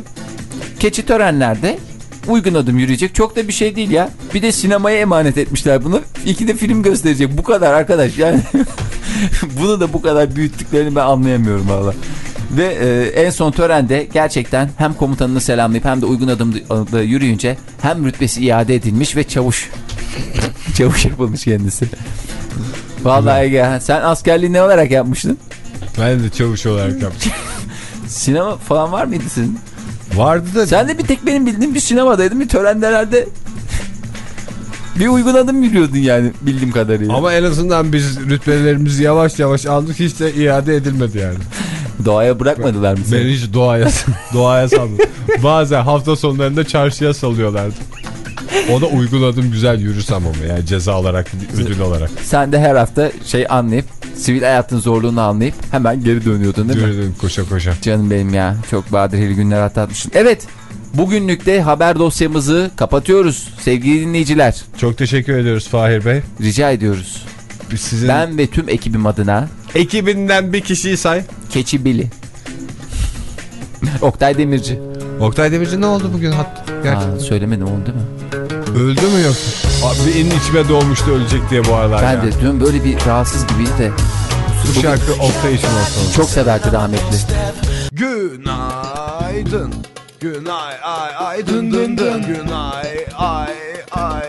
Keçi törenlerde uygun adım yürüyecek. Çok da bir şey değil ya. Bir de sinemaya emanet etmişler bunu. İki de film gösterecek. Bu kadar arkadaş yani. <laughs> bunu da bu kadar büyüttüklerini ben anlayamıyorum valla. Ve e, en son törende gerçekten hem komutanını selamlayıp hem de uygun adımda yürüyünce hem rütbesi iade edilmiş ve çavuş <laughs> çavuş yapılmış kendisi. Vallahi Ege sen askerliği ne olarak yapmıştın? Ben de çavuş olarak yaptım. <laughs> Sinema falan var mıydı sizin? Vardı da Sen de bir tek benim bildiğim bir sinemadaydın. Bir törenlerde <laughs> bir uygun adım yürüyordun yani bildiğim kadarıyla. ama en azından biz rütbelerimizi yavaş yavaş aldık hiç de iade edilmedi yani. Doğaya bırakmadılar mı Ben seni? hiç doğaya, doğaya saldım. Bazen hafta sonlarında çarşıya salıyorlardı. <laughs> O da uygun adım güzel yürüsem ama yani ceza olarak ödül olarak. Sen de her hafta şey anlayıp sivil hayatın zorluğunu anlayıp hemen geri dönüyordun değil mi? Yürüdüm koşa koşa. Canım benim ya çok badireli günler atlatmışsın. Evet bugünlük de haber dosyamızı kapatıyoruz sevgili dinleyiciler. Çok teşekkür ediyoruz Fahir Bey. Rica ediyoruz. Biz sizin Ben ve tüm ekibim adına ekibinden bir kişiyi say. Keçi Bili. <laughs> Oktay Demirci. Oktay Demirci ne oldu bugün? Hat gerçekten. Aa, söylemedim onu değil mi? Öldü mü yoksa? Abi en içime doğmuştu ölecek diye bu aralar Ben ya. de dün böyle bir rahatsız gibiydi de. Bu şarkı Oktay için olsun. Çok severdi rahmetli. Günaydın. Günay ay ay dın dın dın. Günay ay ay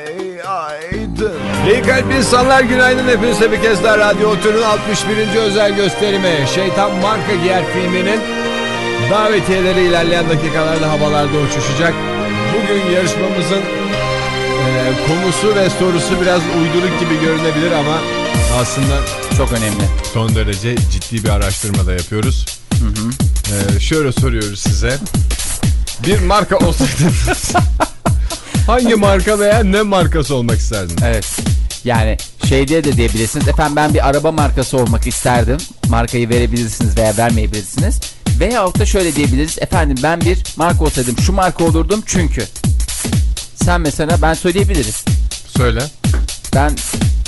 ay dın. İyi kalp insanlar günaydın hepinize bir kez daha Radyo Otur'un 61. özel gösterimi Şeytan Marka Giyer filminin davetiyeleri ilerleyen dakikalarda havalarda uçuşacak. Bugün yarışmamızın konusu ve sorusu biraz uyduruk gibi görünebilir ama aslında çok önemli. Son derece ciddi bir araştırma da yapıyoruz. Ee, şöyle soruyoruz size. Bir marka olsaydınız <laughs> hangi marka veya ne markası olmak isterdin? Evet. Yani şey diye de diyebilirsiniz. Efendim ben bir araba markası olmak isterdim. Markayı verebilirsiniz veya vermeyebilirsiniz. Veyahut da şöyle diyebiliriz. Efendim ben bir marka olsaydım şu marka olurdum çünkü. Sen mesela ben söyleyebiliriz. Söyle. Ben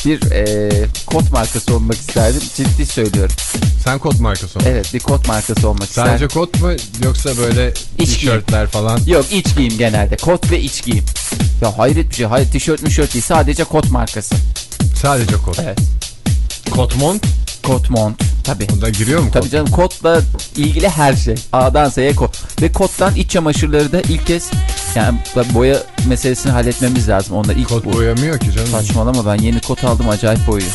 bir e, kot markası olmak isterdim. Ciddi söylüyorum. Sen kot markası ol. Evet bir kot markası olmak Sadece isterdim. kot mu yoksa böyle tişörtler falan? Yok iç giyim genelde. Kot ve iç giyim. Ya hayret bir şey. Hayır tişört müşört değil. Sadece kot markası. Sadece kot. Evet. Kot mont? Kot mont. Tabii. Onda giriyor mu Tabii kot? canım kotla ilgili her şey. A'dan Z'ye kot. Ve kottan iç çamaşırları da ilk kez yani boya meselesini halletmemiz lazım. Onda ilk Kot bu. boyamıyor ki canım. Saçmalama ben yeni kot aldım acayip boyuyor.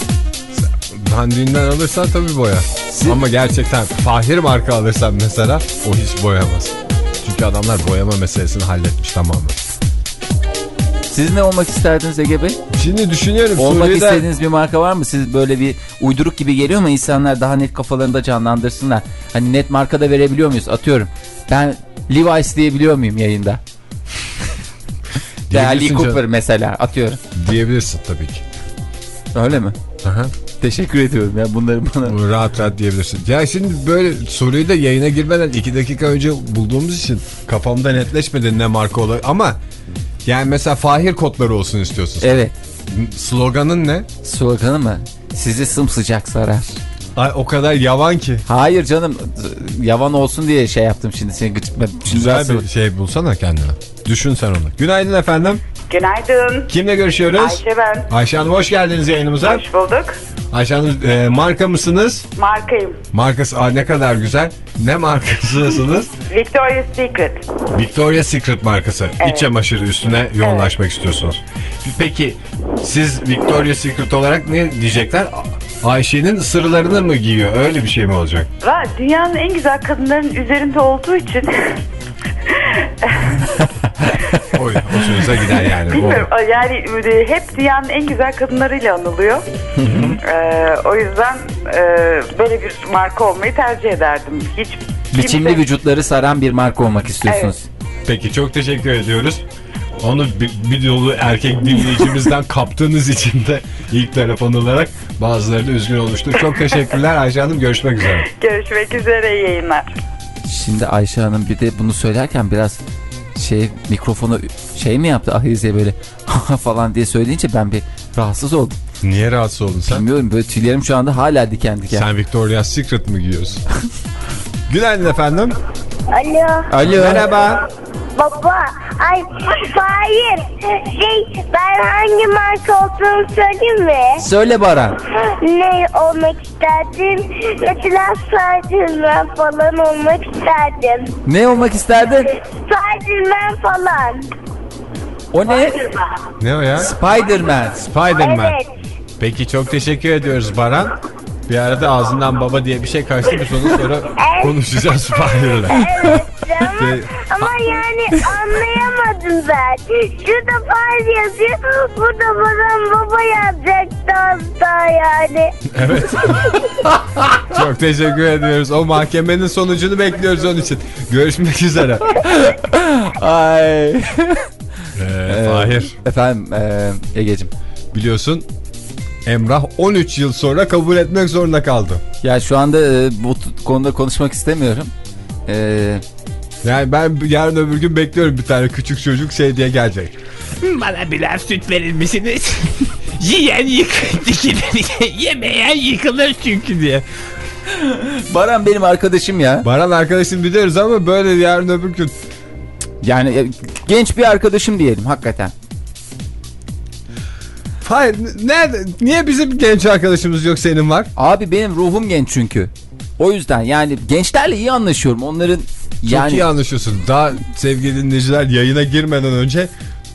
Dandiğinden alırsan tabii boya. Ama gerçekten Fahir marka alırsan mesela o hiç boyamaz. Çünkü adamlar boyama meselesini halletmiş tamamen. Siz ne olmak isterdiniz Ege Bey? Şimdi düşünüyorum Olmak Suriye'de istediğiniz bir marka var mı? Siz böyle bir uyduruk gibi geliyor mu insanlar daha net kafalarında canlandırsınlar. Hani net marka da verebiliyor muyuz? Atıyorum. Ben Levi's diyebiliyor muyum yayında? <laughs> Diyebilirsin Cooper canım. mesela atıyorum. diyebilirsin tabii ki. Öyle mi? Aha. Teşekkür ediyorum ya bunları bana. Rahat rahat diyebilirsin. Ya şimdi böyle soruyu da yayına girmeden iki dakika önce bulduğumuz için kafamda netleşmedi ne marka olur. Ama yani mesela Fahir kodları olsun istiyorsun. Evet. Sloganın ne? Sloganı mı? Sizi sımsıcak sarar. Ay o kadar yavan ki. Hayır canım yavan olsun diye şey yaptım şimdi seni gıcık. ben- Şimdi Güzel nasıl- bir şey bulsana kendine. Düşün sen onu. Günaydın efendim. Günaydın. Kimle görüşüyoruz? Ayşe ben. Ayşe Hanım hoş geldiniz yayınımıza. Hoş bulduk. Ayşe Hanım e, marka mısınız? Markayım. Markası Aa, ne kadar güzel. Ne markasısınız? <laughs> Victoria's Secret. Victoria's Secret markası. İç çamaşırı üstüne yoğunlaşmak istiyorsunuz. Peki siz Victoria's Secret olarak ne diyecekler? Ayşe'nin sırlarını mı giyiyor? Öyle bir şey mi olacak? Ve dünyanın en güzel kadınların üzerinde olduğu için <laughs> Oy, hoşunuza gider yani. bilmiyorum yani e, hep dünyanın en güzel kadınlarıyla anılıyor. Ee, o yüzden e, böyle bir marka olmayı tercih ederdim. Hiç Biçimli kimse- vücutları saran bir marka olmak istiyorsunuz. Peki çok teşekkür ediyoruz. Onu bir, bir dolu erkek dinleyicimizden <laughs> kaptığınız için de ilk telefon olarak bazıları da üzgün olmuştur. Çok teşekkürler Ayşe Hanım. Görüşmek üzere. Görüşmek üzere iyi yayınlar. Şimdi Ayşe Hanım bir de bunu söylerken biraz şey mikrofonu şey mi yaptı Ahize böyle <laughs> falan diye söyleyince ben bir rahatsız oldum. Niye rahatsız oldun sen? Bilmiyorum böyle tüylerim şu anda hala diken diken. Sen Victoria's Secret mi giyiyorsun? <laughs> Günaydın efendim. Alo. Alo. Merhaba. Baba. Ay hayır. Şey ben hangi marka olduğumu söyleyeyim mi? Söyle Baran. Ne olmak isterdim? Mesela Spiderman falan olmak isterdim. Ne olmak isterdin? Spiderman falan. O ne? Ne o ya? Spiderman. Spiderman. Evet. Peki çok teşekkür ediyoruz Baran. Bir arada ağzından baba diye bir şey kaçtı biz onu sonra konuşacağız Spider'la. Evet ama, ama yani anlayamadım ben. Şurada far yazıyor, burada bana baba yazacaktı hatta yani. Evet. <laughs> çok teşekkür ediyoruz. O mahkemenin sonucunu bekliyoruz onun için. Görüşmek üzere. Ay. Ee, Fahir Efendim e, Ege'cim. biliyorsun Emrah 13 yıl sonra kabul etmek zorunda kaldı. Ya şu anda e, bu konuda konuşmak istemiyorum. E, Yani ben yarın öbür gün bekliyorum bir tane küçük çocuk şey diye gelecek. Bana biraz süt verir misiniz? <laughs> Yiyen yıkılır, yemeyen yıkılır çünkü diye. Baran benim arkadaşım ya. Baran arkadaşım biliyoruz ama böyle yarın öbür gün Yani e, genç bir arkadaşım diyelim hakikaten. Hayır nerede? Niye bizim genç arkadaşımız yok senin var? Abi benim ruhum genç çünkü. O yüzden yani gençlerle iyi anlaşıyorum. Onların Çok yani iyi anlaşıyorsun. Daha sevgili dinleyiciler yayına girmeden önce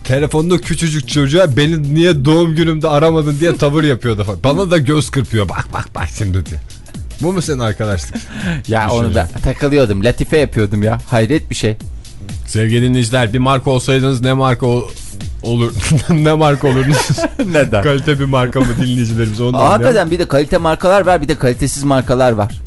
telefonda küçücük çocuğa beni niye doğum günümde aramadın diye tavır yapıyordu falan. Bana da göz kırpıyor. Bak bak bak şimdi diye. Bu mu senin arkadaşlık? <laughs> ya onu da takılıyordum. Latife yapıyordum ya. Hayret bir şey. Sevgili dinleyiciler bir marka olsaydınız ne marka ol- olur. <laughs> ne marka olurdunuz? <laughs> Neden? Kalite bir marka mı dinleyicilerimiz onu. Hakikaten bir de kalite markalar var bir de kalitesiz markalar var.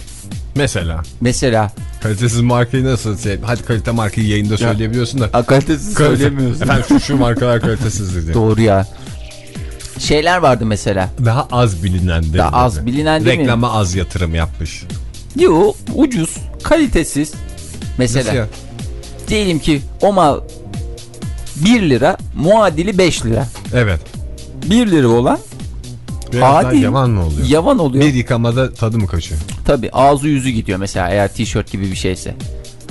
Mesela Mesela kalitesiz markayı nasıl şey? Hadi kalite markayı yayında söyleyebiliyorsun da. a, kalitesiz Kalite- söylemiyorsun. Efendim şu, şu markalar kalitesizdir diye. Doğru ya. Şeyler vardı mesela. Daha az bilinen de. Daha az bilinen değil mi? Reklama az yatırım yapmış. Yo ucuz, kalitesiz. Mesela Nasıl ya? diyelim ki o mal 1 lira, muadili 5 lira. Evet. 1 lira olan Biraz daha adi yaman mı oluyor? yavan oluyor. Bir yıkamada tadı mı kaçıyor? Tabii ağzı yüzü gidiyor mesela eğer tişört gibi bir şeyse.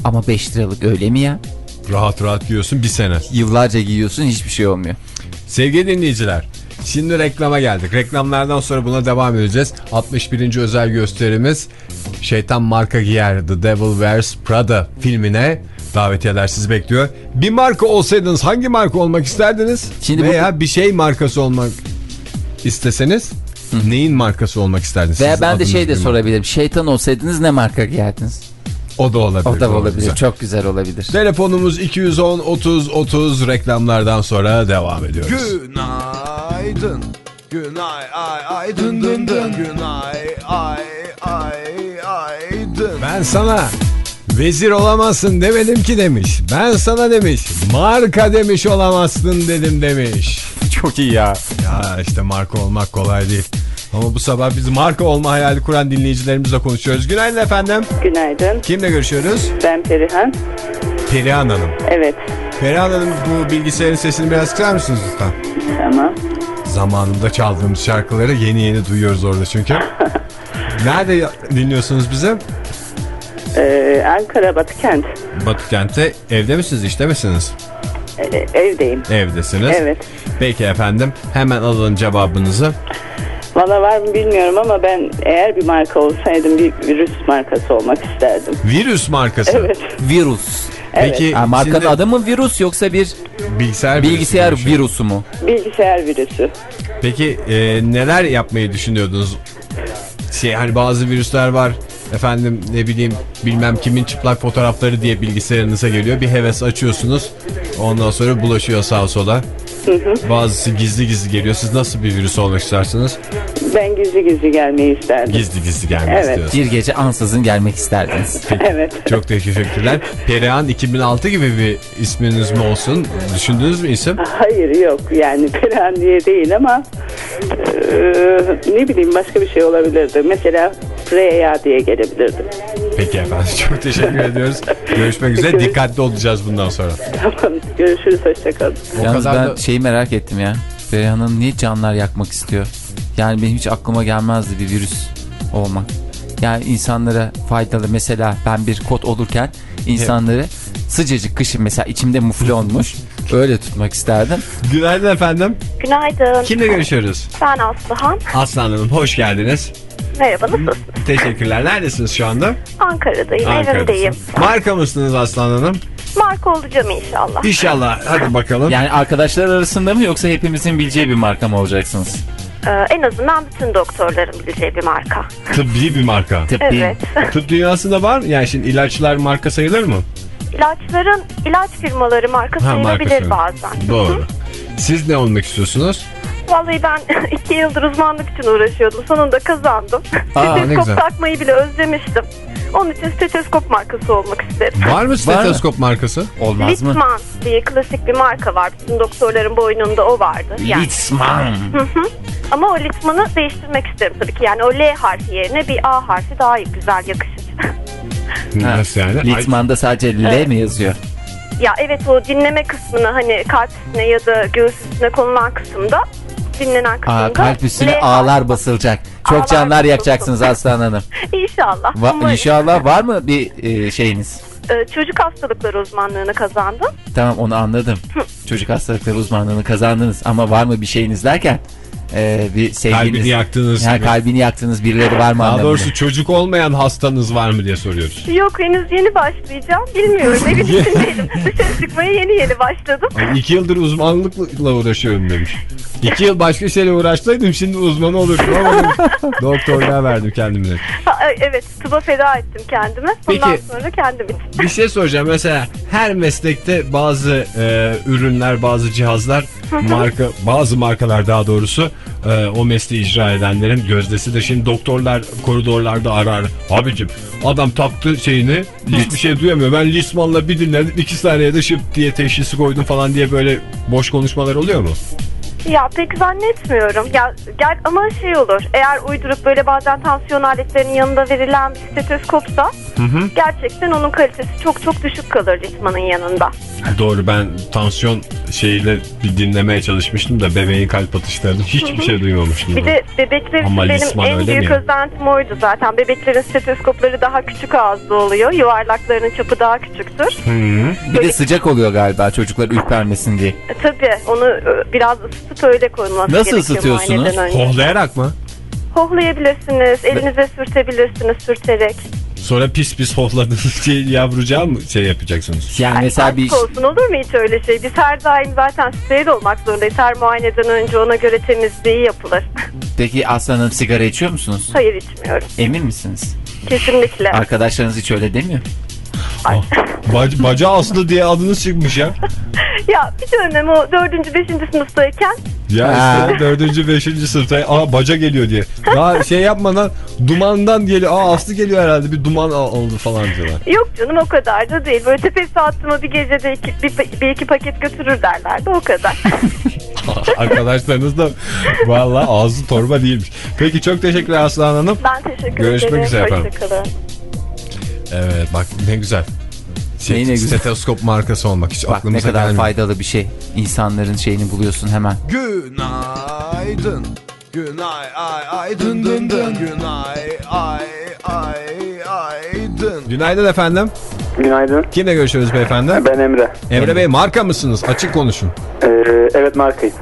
Ama 5 liralık öyle mi ya? Rahat rahat giyiyorsun bir sene. Yıllarca giyiyorsun hiçbir şey olmuyor. Sevgili dinleyiciler. Şimdi reklama geldik. Reklamlardan sonra buna devam edeceğiz. 61. özel gösterimiz Şeytan Marka Giyer The Devil Wears Prada filmine davetiyeler sizi bekliyor. Bir marka olsaydınız hangi marka olmak isterdiniz? Şimdi bu- Veya bir şey markası olmak isteseniz neyin markası olmak isterdiniz? Veya ben de şey de sorabilirim. Şeytan olsaydınız ne marka giyerdiniz? O da olabilir. O da olabilir. güzel. Çok güzel olabilir. Telefonumuz 210 30 30 reklamlardan sonra devam ediyoruz. Günaydın. Günay ay ay dın dın dın. Günay ay ay ay dın. Ben sana vezir olamazsın demedim ki demiş. Ben sana demiş. Marka demiş olamazsın dedim demiş. Çok iyi ya. Ya işte marka olmak kolay değil. Ama bu sabah biz marka olma hayali kuran dinleyicilerimizle konuşuyoruz. Günaydın efendim. Günaydın. Kimle görüşüyoruz? Ben Perihan. Perihan Hanım. Evet. Perihan Hanım bu bilgisayarın sesini biraz kısar mısınız lütfen? Tamam. Zamanında çaldığımız şarkıları yeni yeni duyuyoruz orada çünkü. <laughs> Nerede dinliyorsunuz bizi? Ee, Ankara Batı Kent. Batı kentte. Evde misiniz, işte misiniz? Ee, evdeyim. Evdesiniz. Evet. Peki efendim. Hemen alalım cevabınızı. Valla var mı bilmiyorum ama ben eğer bir marka olsaydım bir virüs markası olmak isterdim. Virüs markası. Evet. Virüs. Peki Ha, markanın şimdi adı mı virüs yoksa bir bilgisayar, bilgisayar virüsü virüsü mü? Bilgisayar virüsü. Peki e, neler yapmayı düşünüyordunuz? Şey hani bazı virüsler var. Efendim ne bileyim bilmem kimin çıplak fotoğrafları diye bilgisayarınıza geliyor. Bir heves açıyorsunuz. Ondan sonra bulaşıyor sağa sola. Bazısı gizli gizli geliyor. Siz nasıl bir virüs olmak istersiniz? Ben gizli gizli gelmeyi isterdim. Gizli gizli gelmek Evet. istiyorsunuz. Bir gece ansızın gelmek isterdiniz. <laughs> Evet. Çok teşekkürler. Perihan 2006 gibi bir isminiz mi olsun? Düşündünüz mü isim? Hayır yok yani Perihan diye değil ama eee, ne bileyim başka bir şey olabilirdi. Mesela Freya diye gelebilirdi. Peki efendim <laughs> çok teşekkür ediyoruz. Görüşmek üzere. Dikkatli olacağız bundan sonra. Tamam görüşürüz hoşçakalın. O Yalnız ben da- şeyi merak ettim ya. Perihan'ın niye canlar yakmak istiyor? Yani benim hiç aklıma gelmezdi bir virüs olmak. Yani insanlara faydalı mesela ben bir kot olurken insanları sıcacık kışın mesela içimde muflonmuş öyle tutmak isterdim. Günaydın efendim. Günaydın. Kimle görüşüyoruz? Ben Aslıhan. Aslan Hanım hoş geldiniz. Merhaba nasılsınız? Teşekkürler. Neredesiniz şu anda? Ankara'dayım, Ankara'dasın. evimdeyim. Marka mısınız Aslan Hanım? Marka olacağım inşallah. İnşallah. Hadi bakalım. Yani arkadaşlar arasında mı yoksa hepimizin bileceği bir marka mı olacaksınız? Ee, en azından bütün doktorların bileceği bir marka. Tıbbi bir marka. Tıbbi. Evet. <laughs> Tıp dünyasında var mı? Yani şimdi ilaçlar marka sayılır mı? İlaçların ilaç firmaları marka Ha, marka sayılabilir sayılır. bazen. Doğru. Siz ne olmak istiyorsunuz? Vallahi ben <laughs> iki yıldır uzmanlık için uğraşıyordum. Sonunda kazandım. Aa, ne takmayı bile özlemiştim. Onun için steteskop markası olmak isterim. Var mı stetoskop markası? Olmaz mı? Littmann diye klasik bir marka var. Bütün doktorların boynunda o vardı. Yani Litzman. Hı hı. Ama o litmanı değiştirmek isterim tabii ki. Yani o L harfi yerine bir A harfi daha güzel yakışır. <laughs> Nasıl yani? Ay, Litzman'da sadece L mi yazıyor? ya evet o dinleme kısmını hani kalp üstüne ya da göğüs üstüne konulan kısımda dinlenen kısımda. Aa, kalp üstüne L ağlar basılacak. Çok Ağlar canlar basılsın. yakacaksınız Aslan Hanım. <laughs> İnşallah. Va- Umarım. İnşallah var mı bir e, şeyiniz? Ee, çocuk hastalıkları uzmanlığını kazandım. Tamam onu anladım. Çocuk hastalıkları uzmanlığını kazandınız ama var mı bir şeyiniz derken e, bir sevginiz. Kalbini yaktınız. Yani gibi. kalbini yaktığınız birileri var mı Daha anlamında? doğrusu çocuk olmayan hastanız var mı diye soruyoruz. Yok henüz yeni başlayacağım. Bilmiyorum. Evin içindeydim. <laughs> Dışarı çıkmaya yeni yeni başladım. Ay, iki yıldır uzmanlıkla uğraşıyorum demiş. İki yıl başka şeyle uğraşsaydım şimdi uzman olurdum ama <laughs> doktorluğa verdim kendimi. Ay, Evet tıba feda ettim kendimi. Ondan Peki. sonra kendim için. Bir şey soracağım mesela her meslekte bazı e, ürünler bazı cihazlar marka bazı markalar daha doğrusu e, o mesleği icra edenlerin gözdesidir. Şimdi doktorlar koridorlarda arar. Abicim adam taktı şeyini hiçbir şey duyamıyor. Ben Lisman'la bir dinledim iki saniyede şıp diye teşhisi koydum falan diye böyle boş konuşmalar oluyor mu? Ya pek zannetmiyorum. Ya gel ama şey olur. Eğer uydurup böyle bazen tansiyon aletlerinin yanında verilen bir stetoskopsa gerçekten onun kalitesi çok çok düşük kalır Lisman'ın yanında. Doğru ben tansiyon şeyiyle bir dinlemeye çalışmıştım da bebeğin kalp atışlarını hiçbir şey duymamıştım. Bir de bebekler için Ama benim en büyük ya? özentim oydu zaten. Bebeklerin stetoskopları daha küçük ağızlı oluyor. Yuvarlaklarının çapı daha küçüktür. Bir de sıcak oluyor galiba çocuklar ürpermesin diye. E, tabii onu biraz ısıtıp öyle konulması Nasıl gerekiyor ısıtıyorsunuz? muayeneden önce. Hohlayarak mı? Hohlayabilirsiniz, elinize sürtebilirsiniz sürterek. Sonra pis pis hohladığınız şey yavrucağı mı şey yapacaksınız? Yani mesela bir olsun olur mu hiç öyle şey? Biz her daim zaten steril olmak zorundayız. Her muayeneden önce ona göre temizliği yapılır. peki aslanım sigara içiyor musunuz? Hayır içmiyorum. Emin misiniz? Kesinlikle. Arkadaşlarınız hiç öyle demiyor. Bac baca Aslı diye adınız çıkmış ya. <laughs> Ya bir dönem o dördüncü, beşinci sınıftayken Ya işte dördüncü, beşinci sınıfta aa baca geliyor diye. Daha şey yapmadan dumandan geliyor. Aa Aslı geliyor herhalde bir duman oldu falan diyorlar. yok canım o kadar da değil. Böyle tepesi attıma bir gecede iki, bir, bir iki paket götürür derlerdi o kadar. <laughs> Arkadaşlarınız da valla ağzı torba değilmiş. Peki çok teşekkürler Aslan Hanım. Ben teşekkür Görüşmek ederim. üzere efendim. Hoşçakalın. Evet bak ne güzel. Şey, Neyi ne güzel? Stetoskop markası olmak hiç Bak ne kadar gelmiyor. faydalı bir şey. İnsanların şeyini buluyorsun hemen. Günaydın. Günay ay ay dın dın dın. Günay ay ay ay dın. Günaydın efendim. Günaydın. Kimle görüşüyoruz beyefendi? Ben Emre. Emre Bey marka mısınız? Açık konuşun. Ee, evet markayım.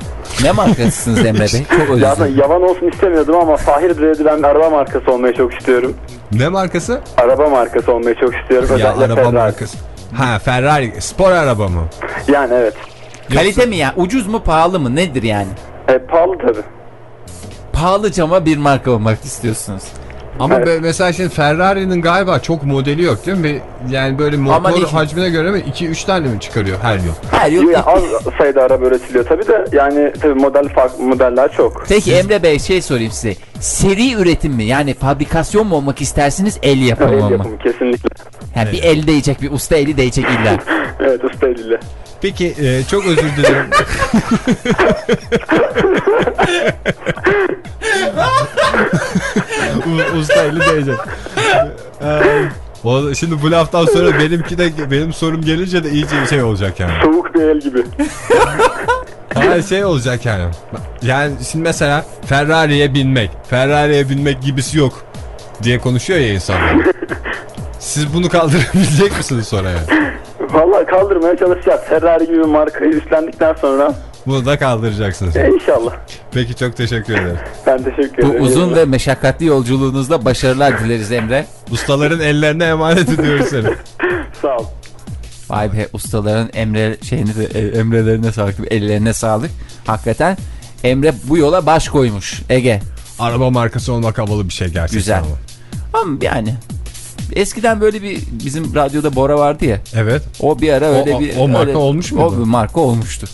Ne markasısınız Emre Bey? <laughs> Çok özür Ya ben dilerim. yavan olsun istemiyordum ama Fahir Brady ben araba markası olmayı çok istiyorum. Ne markası? Araba markası olmayı çok istiyorum. Ya Özellikle araba Ferrari. markası. Ha Ferrari spor araba mı? Yani evet. Kalite mi ya? Ucuz mu pahalı mı? Nedir yani? E, pahalı tabii. Pahalı cama bir marka olmak istiyorsunuz. Ama Evet. mesela şimdi Ferrari'nin galiba çok modeli yok değil mi? Yani böyle motor ne- hacmine göre mi 2-3 tane mi çıkarıyor her yıl? Her yıl Yani az sayıda araba üretiliyor tabii de yani tabii model farklı modeller çok. Peki Emre Bey şey sorayım size. Seri üretim mi? Yani fabrikasyon mu olmak istersiniz el yapımı El mı? yapımı kesinlikle. Yani bir el değecek, bir usta eli değecek illa. <laughs> Evet usta eliyle. Peki e, çok özür dilerim. <laughs> <laughs> U- Usta eli değecek. Ee, o, şimdi bu laftan sonra benimki de benim sorum gelince de iyice şey olacak yani. Soğuk bir el gibi. <laughs> Her şey olacak yani. Yani şimdi mesela Ferrari'ye binmek, Ferrari'ye binmek gibisi yok diye konuşuyor ya insanlar. <laughs> Siz bunu kaldırabilecek misiniz sonra yani? Vallahi kaldırmaya çalışacağız. Ferrari gibi bir markayı üstlendikten sonra Bunu da kaldıracaksınız. e, inşallah. Peki çok teşekkür ederim. Ben teşekkür Bu ederim. uzun ve meşakkatli yolculuğunuzda başarılar dileriz Emre. Ustaların ellerine emanet ediyoruz seni. <laughs> Sağ ol. Vay be ustaların Emre şeyini de e, Emrelerine sağlık, ellerine sağlık. Hakikaten Emre bu yola baş koymuş Ege. Araba markası olmak havalı bir şey gerçekten. Güzel. ama. Ama yani eskiden böyle bir bizim radyoda Bora vardı ya. Evet. O bir ara öyle o- bir o marka öyle- olmuş muydu? O bir marka olmuştu.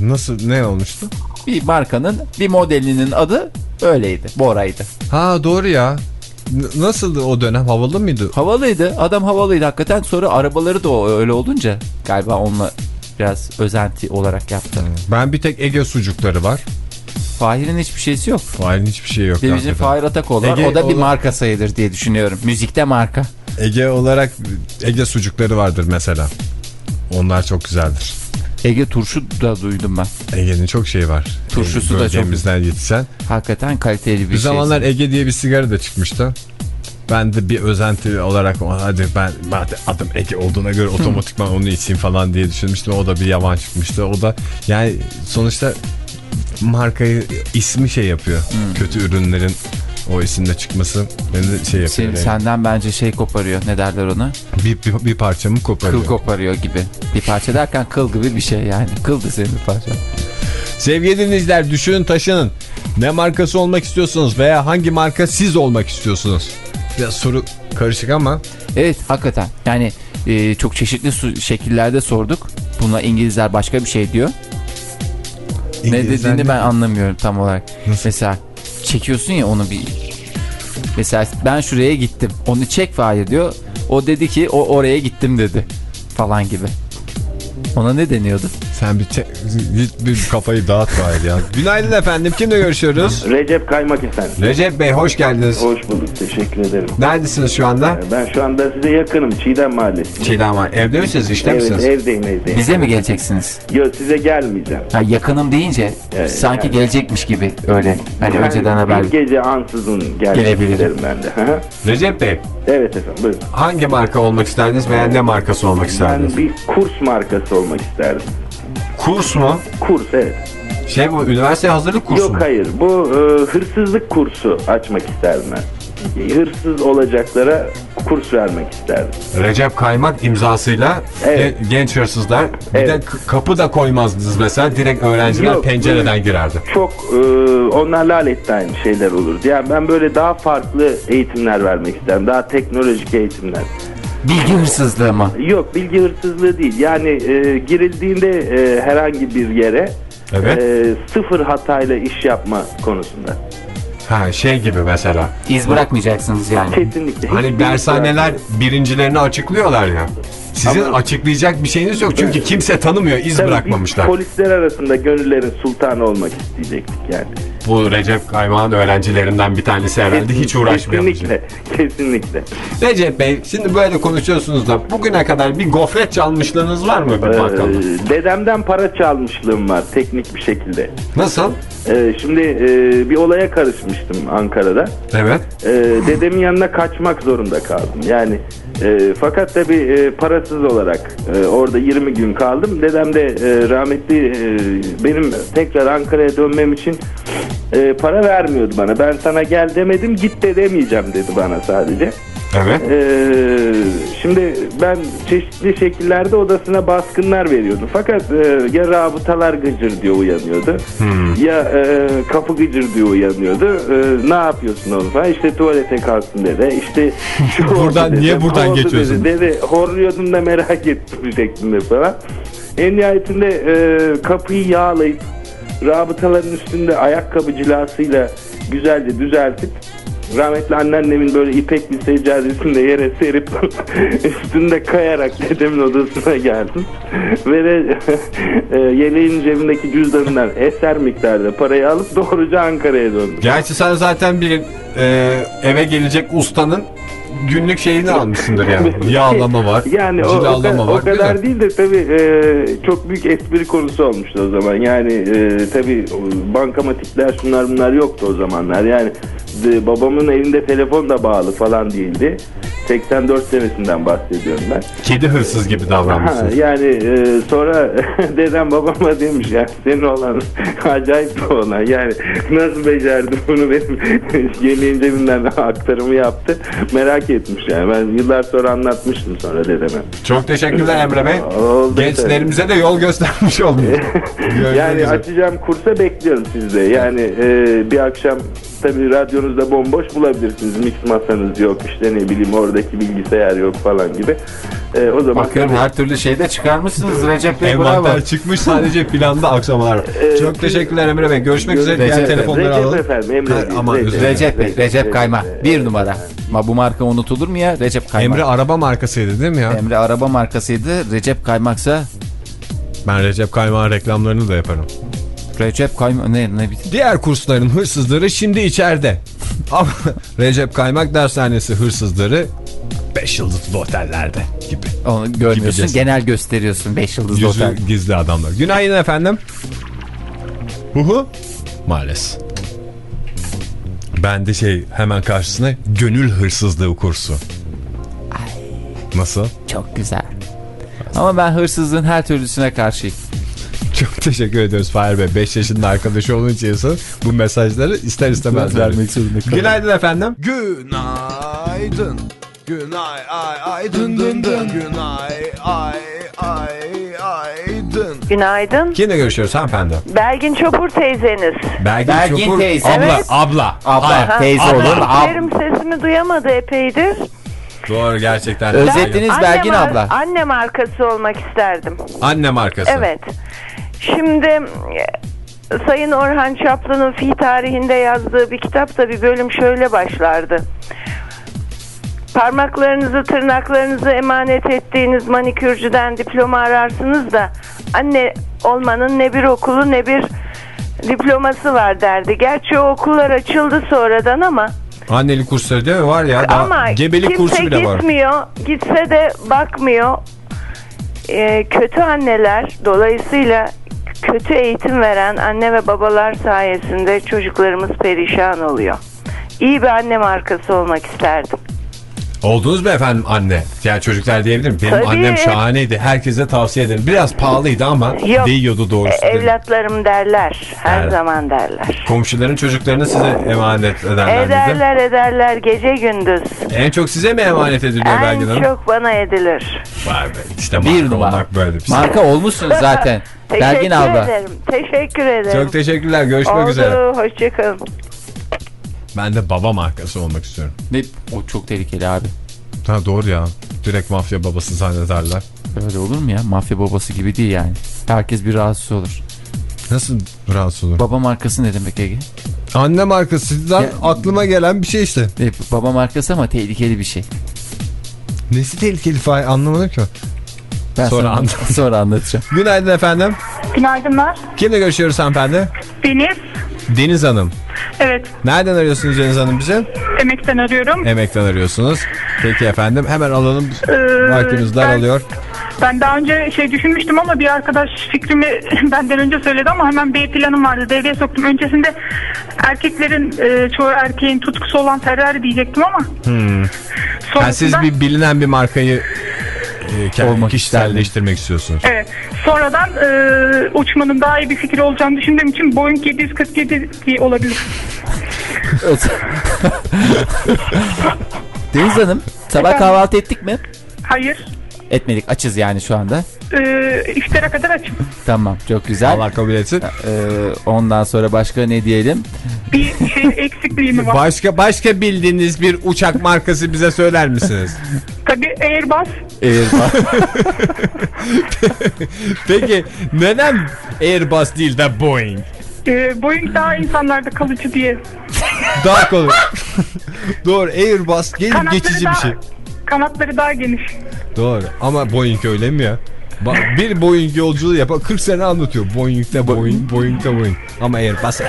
Nasıl ne olmuştu? Bir markanın bir modelinin adı öyleydi. Bora'ydı. Ha doğru ya. N- nasıldı o dönem? Havalı mıydı? Havalıydı. Adam havalıydı hakikaten. Sonra arabaları da öyle olunca galiba onunla biraz özenti olarak yaptı. Ben bir tek Ege sucukları var. Fahir'in hiçbir şeysi yok. Fahir'in hiçbir şey yok. Bizim. Fahir Atakoğlu var. O da bir marka sayılır diye düşünüyorum. Müzikte marka. Ege olarak Ege sucukları vardır mesela. Onlar çok güzeldir. Ege turşu da duydum ben. Ege'nin çok şeyi var. Turşusu da çok yetişen. Hakikaten kaliteli bir, Bir şey. zamanlar Ege diye bir sigara da çıkmıştı. Ben de bir özenti olarak hadi ben madem adım Ege olduğuna göre otomatikman onu içeyim falan diye düşünmüştüm. O da bir yavan çıkmıştı. O da yani sonuçta markayı ismi şey yapıyor. Kötü ürünlerin o isimle çıkması beni de şey yapıyor. Sen- yani. senden bence şey koparıyor. Ne derler ona? Bir, bir, bir parçamı koparıyor. Kıl koparıyor gibi. Bir parça derken kıl gibi bir şey yani. <laughs> Kıl da senin bir parça. Sevgili dinleyiciler düşünün taşının. Ne markası olmak istiyorsunuz veya hangi marka siz olmak istiyorsunuz? Biraz soru karışık ama. Evet hakikaten yani e, çok çeşitli şekillerde sorduk. Buna İngilizler başka bir şey diyor. ne İngilizler dediğini ne ben anlamıyorum tam olarak. Mesela çekiyorsun ya onu bir mesela ben şuraya gittim. Onu çek Fahir diyor. O dedi ki o oraya gittim dedi. Falan gibi. Ona ne deniyordu? Sen bir, git bir kafayı dağıt bari ya. Günaydın efendim. Kimle görüşüyoruz? Recep Kaymak efendim. Recep Bey hoş geldiniz. Hoş bulduk. Teşekkür ederim. Neredesiniz şu anda? Ben şu anda size yakınım. Çiğdem Mahallesi. Çiğdem var. Evde misiniz? İşte evet, misiniz? evdeyim evdeyim. Bize mi geleceksiniz? Yok size gelmeyeceğim. Ha, yakınım deyince Evet, sanki yani. gelecekmiş gibi öyle. Hani Ben önceden haber. Bir gece ansızın Gelebilirim. ben de. Hı hı. Recep Bey evet efendim buyurun. hangi marka olmak isterdiniz veya ne markası olmak isterdiniz? Ben bir kurs markası olmak isterdim. Kurs mu? Kurs evet. Şey bu üniversite hazırlık kursu Yok mu? hayır bu e, hırsızlık kursu açmak isterdim ben. Hırsız olacaklara kurs vermek isterdim. Recep Kaymak imzasıyla Evet. gen- genç hırsızlar. Bir de Evet. k- kapı da koymazdınız mesela. Direkt öğrenciler Yok, pencereden girerdi. Çok e, onlarla aletle aynı şeyler olurdu. Yani ben böyle daha farklı eğitimler vermek isterim. Daha teknolojik eğitimler. Bilgi hırsızlığı mı? Yok bilgi hırsızlığı değil. Yani e, girildiğinde e, herhangi bir yere Evet. e, sıfır hatayla iş yapma konusunda. Ha şey gibi mesela. İz bırakmayacaksınız yani. Kesinlikle. Hani dershaneler birincilerini açıklıyorlar ya. Sizin Ama- açıklayacak bir şeyiniz yok çünkü kimse tanımıyor, iz Tabii bırakmamışlar. Polisler arasında gönüllerin sultanı olmak isteyecektik yani. Bu Recep Kaymak'ın öğrencilerinden bir tanesi herhalde hiç uğraşmayalım. Kesinlikle. Kesinlikle. Recep Bey şimdi böyle konuşuyorsunuz da bugüne kadar bir gofret çalmışlığınız var mı bir Ee, dedemden para çalmışlığım var teknik bir şekilde. Nasıl? Ee, şimdi e, bir olaya karışmıştım Ankara'da. Evet. Ee, dedemin yanına kaçmak zorunda kaldım. Yani e, fakat tabii e, parasız olarak e, orada 20 gün kaldım. Dedem de e, rahmetli e, benim tekrar Ankara'ya dönmem için e, para vermiyordu bana. Ben sana gel demedim git de demeyeceğim dedi bana sadece. Evet. Ee, şimdi ben çeşitli şekillerde odasına baskınlar veriyordum. Fakat e, ya rabıtalar gıcır diye uyanıyordu. Hmm. Ya e, kapı gıcır diye uyanıyordu. E, ne yapıyorsun oğlum falan. İşte tuvalete kalktın dedi. İşte <laughs> şu Buradan- dedi, niye bu buradan geçiyorsun? Dedi. dedi horluyordum da merak <laughs> ettim şeklinde falan. En nihayetinde e, kapıyı yağlayıp rabıtaların üstünde ayakkabı cilasıyla güzelce düzeltip rahmetli anneannemin böyle ipek bir seccadesini de yere serip <laughs> üstünde kayarak dedemin odasına geldim. Ve de <laughs> e, yeleğin cebindeki cüzdanından eser miktarda parayı alıp doğruca Ankara'ya döndüm. Gerçi sen zaten bir e, eve gelecek ustanın günlük şeyini almışsındır yani. Yağlama var, <laughs> Yani o, kadar, var. o kadar güzel. değil de tabii e, çok büyük espri konusu olmuştu o zaman. Yani e, tabii bankamatikler şunlar bunlar yoktu o zamanlar. Yani de, babamın elinde telefon da bağlı falan değildi. 84 senesinden bahsediyorum ben. Kedi hırsız gibi Ha, davranmışsınız. yani e, sonra <laughs> dedem babama demiş ya senin olan <laughs> acayip bir olan yani nasıl becerdi bunu benim yeleğin cebinden aktarımı yaptı merak etmiş yani ben yıllar sonra anlatmıştım sonra dedeme. Çok teşekkürler Emre Bey. Oldu Gençlerimize de yol göstermiş <laughs> oldunuz. Görüşmek Yani açacağım kursa bekliyorum sizde. Yani e, bir akşam tabii radyonuzda bomboş bulabilirsiniz. Mix masanız yok işte ne bileyim oradaki bilgisayar yok falan gibi. E, o zaman Bakıyorum her türlü şeyde çıkarmışsınız Recep Bey bravo. Envanter çıkmış sadece planda akşamlar. Çok teşekkürler Emre Bey. Görüşmek üzere. Recep- telefonları Recep alalım. efendim Emre Ha, değil, aman Recep. Bey, Recep Kaymak. Bir numara. Ma bu marka unutulur mu ya? Recep Kaymak. Emre araba markasıydı değil mi ya? Emre araba markasıydı. Recep Kaymaksa Ben Recep Kaymak'ın reklamlarını da yaparım. Recep Kaymak ne ne Diğer kursların hırsızları şimdi içeride. <laughs> Ama Recep Kaymak dershanesi hırsızları 5 yıldızlı otellerde gibi. onu görmüyorsun. Gibicesi. Genel gösteriyorsun 5 yıldızlı Yüzü otel. gizli adamlar. Günaydın efendim. Huhu. Maalesef. Ben de şey hemen karşısına gönül hırsızlığı kursu. Nasıl? Çok güzel. Ama ben hırsızlığın her türlüsüne karşıyım. Çok teşekkür ediyoruz Fahir Bey. 5 yaşında arkadaşı olunca insan bu mesajları ister istemez vermek zorunda Günaydın efendim. Günaydın. Günay ay ay dın dın dın. Günay ay ay ay. Günaydın. Kimle görüşüyoruz hanımefendi? Belgin Çopur teyzeniz. Belgin, Belgin Çopur. teyze. Abla, Evet. abla. Abla, Hayır. teyze Aha, olur mu? Ab- Benim sesimi duyamadı epeydir. Doğru gerçekten. Özetliniz Anne Belgin mar- abla. Anne markası olmak isterdim. Anne markası. Evet. Şimdi e, Sayın Orhan Çaplı'nın fi tarihinde yazdığı bir kitapta bir bölüm şöyle başlardı. Parmaklarınızı, tırnaklarınızı emanet ettiğiniz manikürcüden diploma ararsınız da anne olmanın ne bir okulu ne bir diploması var derdi. Gerçi o okullar açıldı sonradan ama Annelik kursları değil mi? Var ya. Daha ama gebelik kursu bile var. gitmiyor. Gitse de bakmıyor. Ee, kötü anneler dolayısıyla kötü eğitim veren anne ve babalar sayesinde çocuklarımız perişan oluyor. İyi bir anne markası olmak isterdim. Oldunuz mu efendim anne? Yani çocuklar diyebilir mi? Benim Tabii. annem şahaneydi. Herkese tavsiye ederim. Biraz pahalıydı ama Yok. değiyordu doğrusu. E, evlatlarım derler. Her Evet. zaman derler. Komşuların çocuklarını size emanet ederler. Ederler ederler gece gündüz. En çok size mi emanet ediliyor Belgin En Hanım? çok bana edilir. Vay be. İşte Bir marka numara. olmak böyle bir şey. Marka olmuşsun <laughs> zaten. Belgin Teşekkür abla. ederim. Teşekkür ederim. Çok teşekkürler. Görüşmek Oldu. üzere. Hoşçakalın. Ben de baba markası olmak istiyorum. Ne? O çok tehlikeli abi. Ha doğru ya. Direkt mafya babası zannederler. Öyle olur mu ya? Mafya babası gibi değil yani. Herkes bir rahatsız olur. Nasıl rahatsız olur? Baba markası ne demek Ege? Anne markasından aklıma gelen bir şey işte. E, baba markası ama tehlikeli bir şey. Nesi tehlikeli Fahir anlamadım ki. Ben Sonra sana- anlat. <laughs> sonra anlatacağım. Günaydın efendim. Günaydınlar. Kimle görüşüyoruz hanımefendi? Deniz. Deniz Hanım. Evet. Nereden arıyorsunuz Deniz Hanım bizi? Emekten arıyorum. Emekten arıyorsunuz. Peki efendim. Hemen alalım. Ee, Vaktimiz daralıyor. Ben daha önce şey düşünmüştüm ama bir arkadaş fikrimi <laughs> benden önce söyledi ama hemen B planım vardı. Devreye soktum. Öncesinde erkeklerin e, çoğu erkeğin tutkusu olan Ferrari diyecektim ama Hmm. sonrasında... Yani siz bir bilinen bir markayı e, kendi Olmak kişiselleştirmek istiyorsunuz. Evet. Sonradan e, uçmanın daha iyi bir fikir olacağını düşündüğüm için Boeing 747 diye olabilir. <laughs> Deniz Hanım sabah Efendim? kahvaltı ettik mi? Hayır. Etmedik açız yani şu anda. E, iftara kadar açım. Tamam çok güzel. Allah kabul etsin. Ee, ondan sonra başka ne diyelim? Bir şey eksikliği mi var? Başka başka bildiğiniz bir uçak markası bize söyler misiniz? <laughs> Tabii Airbus. Airbus. <laughs> Peki neden Airbus değil de Boeing? E, Boeing daha insanlarda kalıcı diye. Daha kolay. <laughs> Doğru Airbus gelip Kanatları geçici daha, bir şey. Kanatları daha geniş. Doğru ama Boeing öyle mi ya? Bir Boeing yolculuğu yapar 40 sene anlatıyor. Boeing'de Boeing, Boeing'de Boeing. Ama Airbus eh,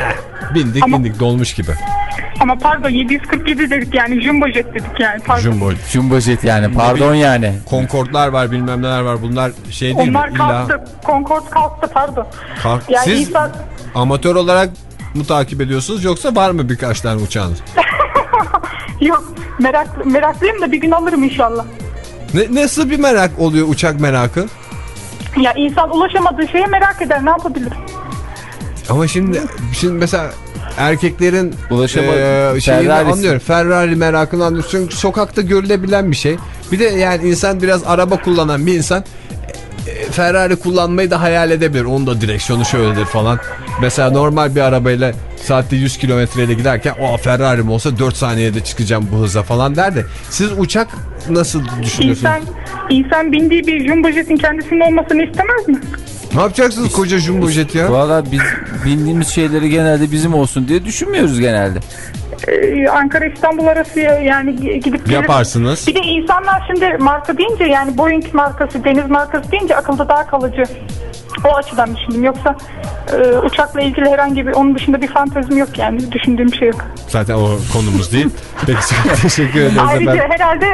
bindik Ama- bindik dolmuş gibi. Ama pardon 747 dedik yani jumbo jet dedik yani pardon. Jumbo. Jumbo jet yani pardon yani. Concorde'lar var bilmem neler var bunlar şey değil Onlar mi? İlla kalktı. Concorde kalktı pardon. kalk. Yani Siz insan amatör olarak mı takip ediyorsunuz yoksa var mı birkaç tane uçağınız? <laughs> yok merak, meraklıyım da bir gün alırım inşallah. Ne, nasıl bir merak oluyor uçak merakı? Ya insan ulaşamadığı şeye merak eder ne yapabilir? Ama şimdi şimdi mesela erkeklerin Ulaşamadı- eee, şeyini Ferrari'si. anlıyorum. Ferrari merakını anlıyorum. Çünkü sokakta görülebilen bir şey. Bir de yani insan biraz araba kullanan bir insan e, Ferrari kullanmayı da hayal edebilir. Onun da direksiyonu şöyledir falan. Mesela normal bir arabayla saatte 100 kilometreyle giderken o Ferrari mi olsa 4 saniyede çıkacağım bu hıza falan der de siz uçak nasıl düşünüyorsunuz? İnsan, insan bindiği bir jumbo jetin kendisinin olmasını istemez mi? Ne yapacaksınız koca jumbo jet ya? Valla biz bindiğimiz şeyleri genelde bizim olsun diye düşünmüyoruz genelde. Ee, Ankara İstanbul arası yani gidip gelip- Yaparsınız. Bir de insanlar şimdi marka deyince yani Boeing markası, deniz markası deyince akılda daha kalıcı. O açıdan düşündüm. Yoksa e, uçakla ilgili herhangi bir onun dışında bir fantezim yok yani. Düşündüğüm bir şey yok. Zaten o konumuz değil. <laughs> Peki teşekkür ederiz Ayrıca efendim. herhalde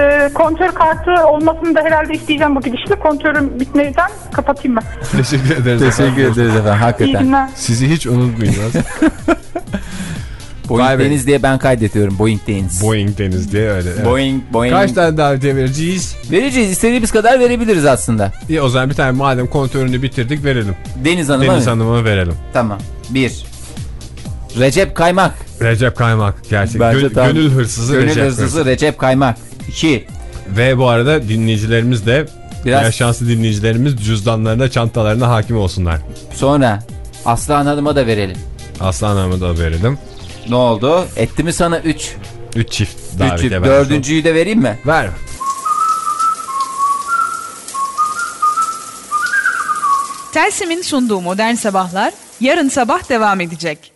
e, kontör kartı olmasını da herhalde isteyeceğim bu gidişle. Kontörüm bitmeden kapatayım ben. Teşekkür ederiz. Teşekkür ederiz efendim hakikaten. Sizi hiç unutmayacağız. <laughs> Boeing Vay. Deniz diye ben kaydediyorum. Boeing Deniz. Boeing Deniz diye öyle. evet. Boeing, Boeing. Kaç tane davetiye vereceğiz? Vereceğiz. istediğimiz kadar verebiliriz aslında. İyi o zaman bir tane madem kontörünü bitirdik verelim. Deniz Hanım'a Deniz? Hanım'a verelim. Tamam. Bir. Recep Kaymak. Recep Kaymak gerçekten. Bence Gö- tam- Gönül hırsızı Gönül Recep hırsızı Recep Kaymak. İki. Ve bu arada dinleyicilerimiz de Biraz- Eğer şanslı dinleyicilerimiz cüzdanlarına çantalarına hakim olsunlar. Sonra Aslan Hanım'a da verelim. Aslan Hanım'a da verelim. Ne oldu? Etti mi sana 3? 3 çift 3 davetiye çift. Dördüncüyü de vereyim mi? Ver. Telsim'in sunduğu Modern Sabahlar yarın sabah devam edecek.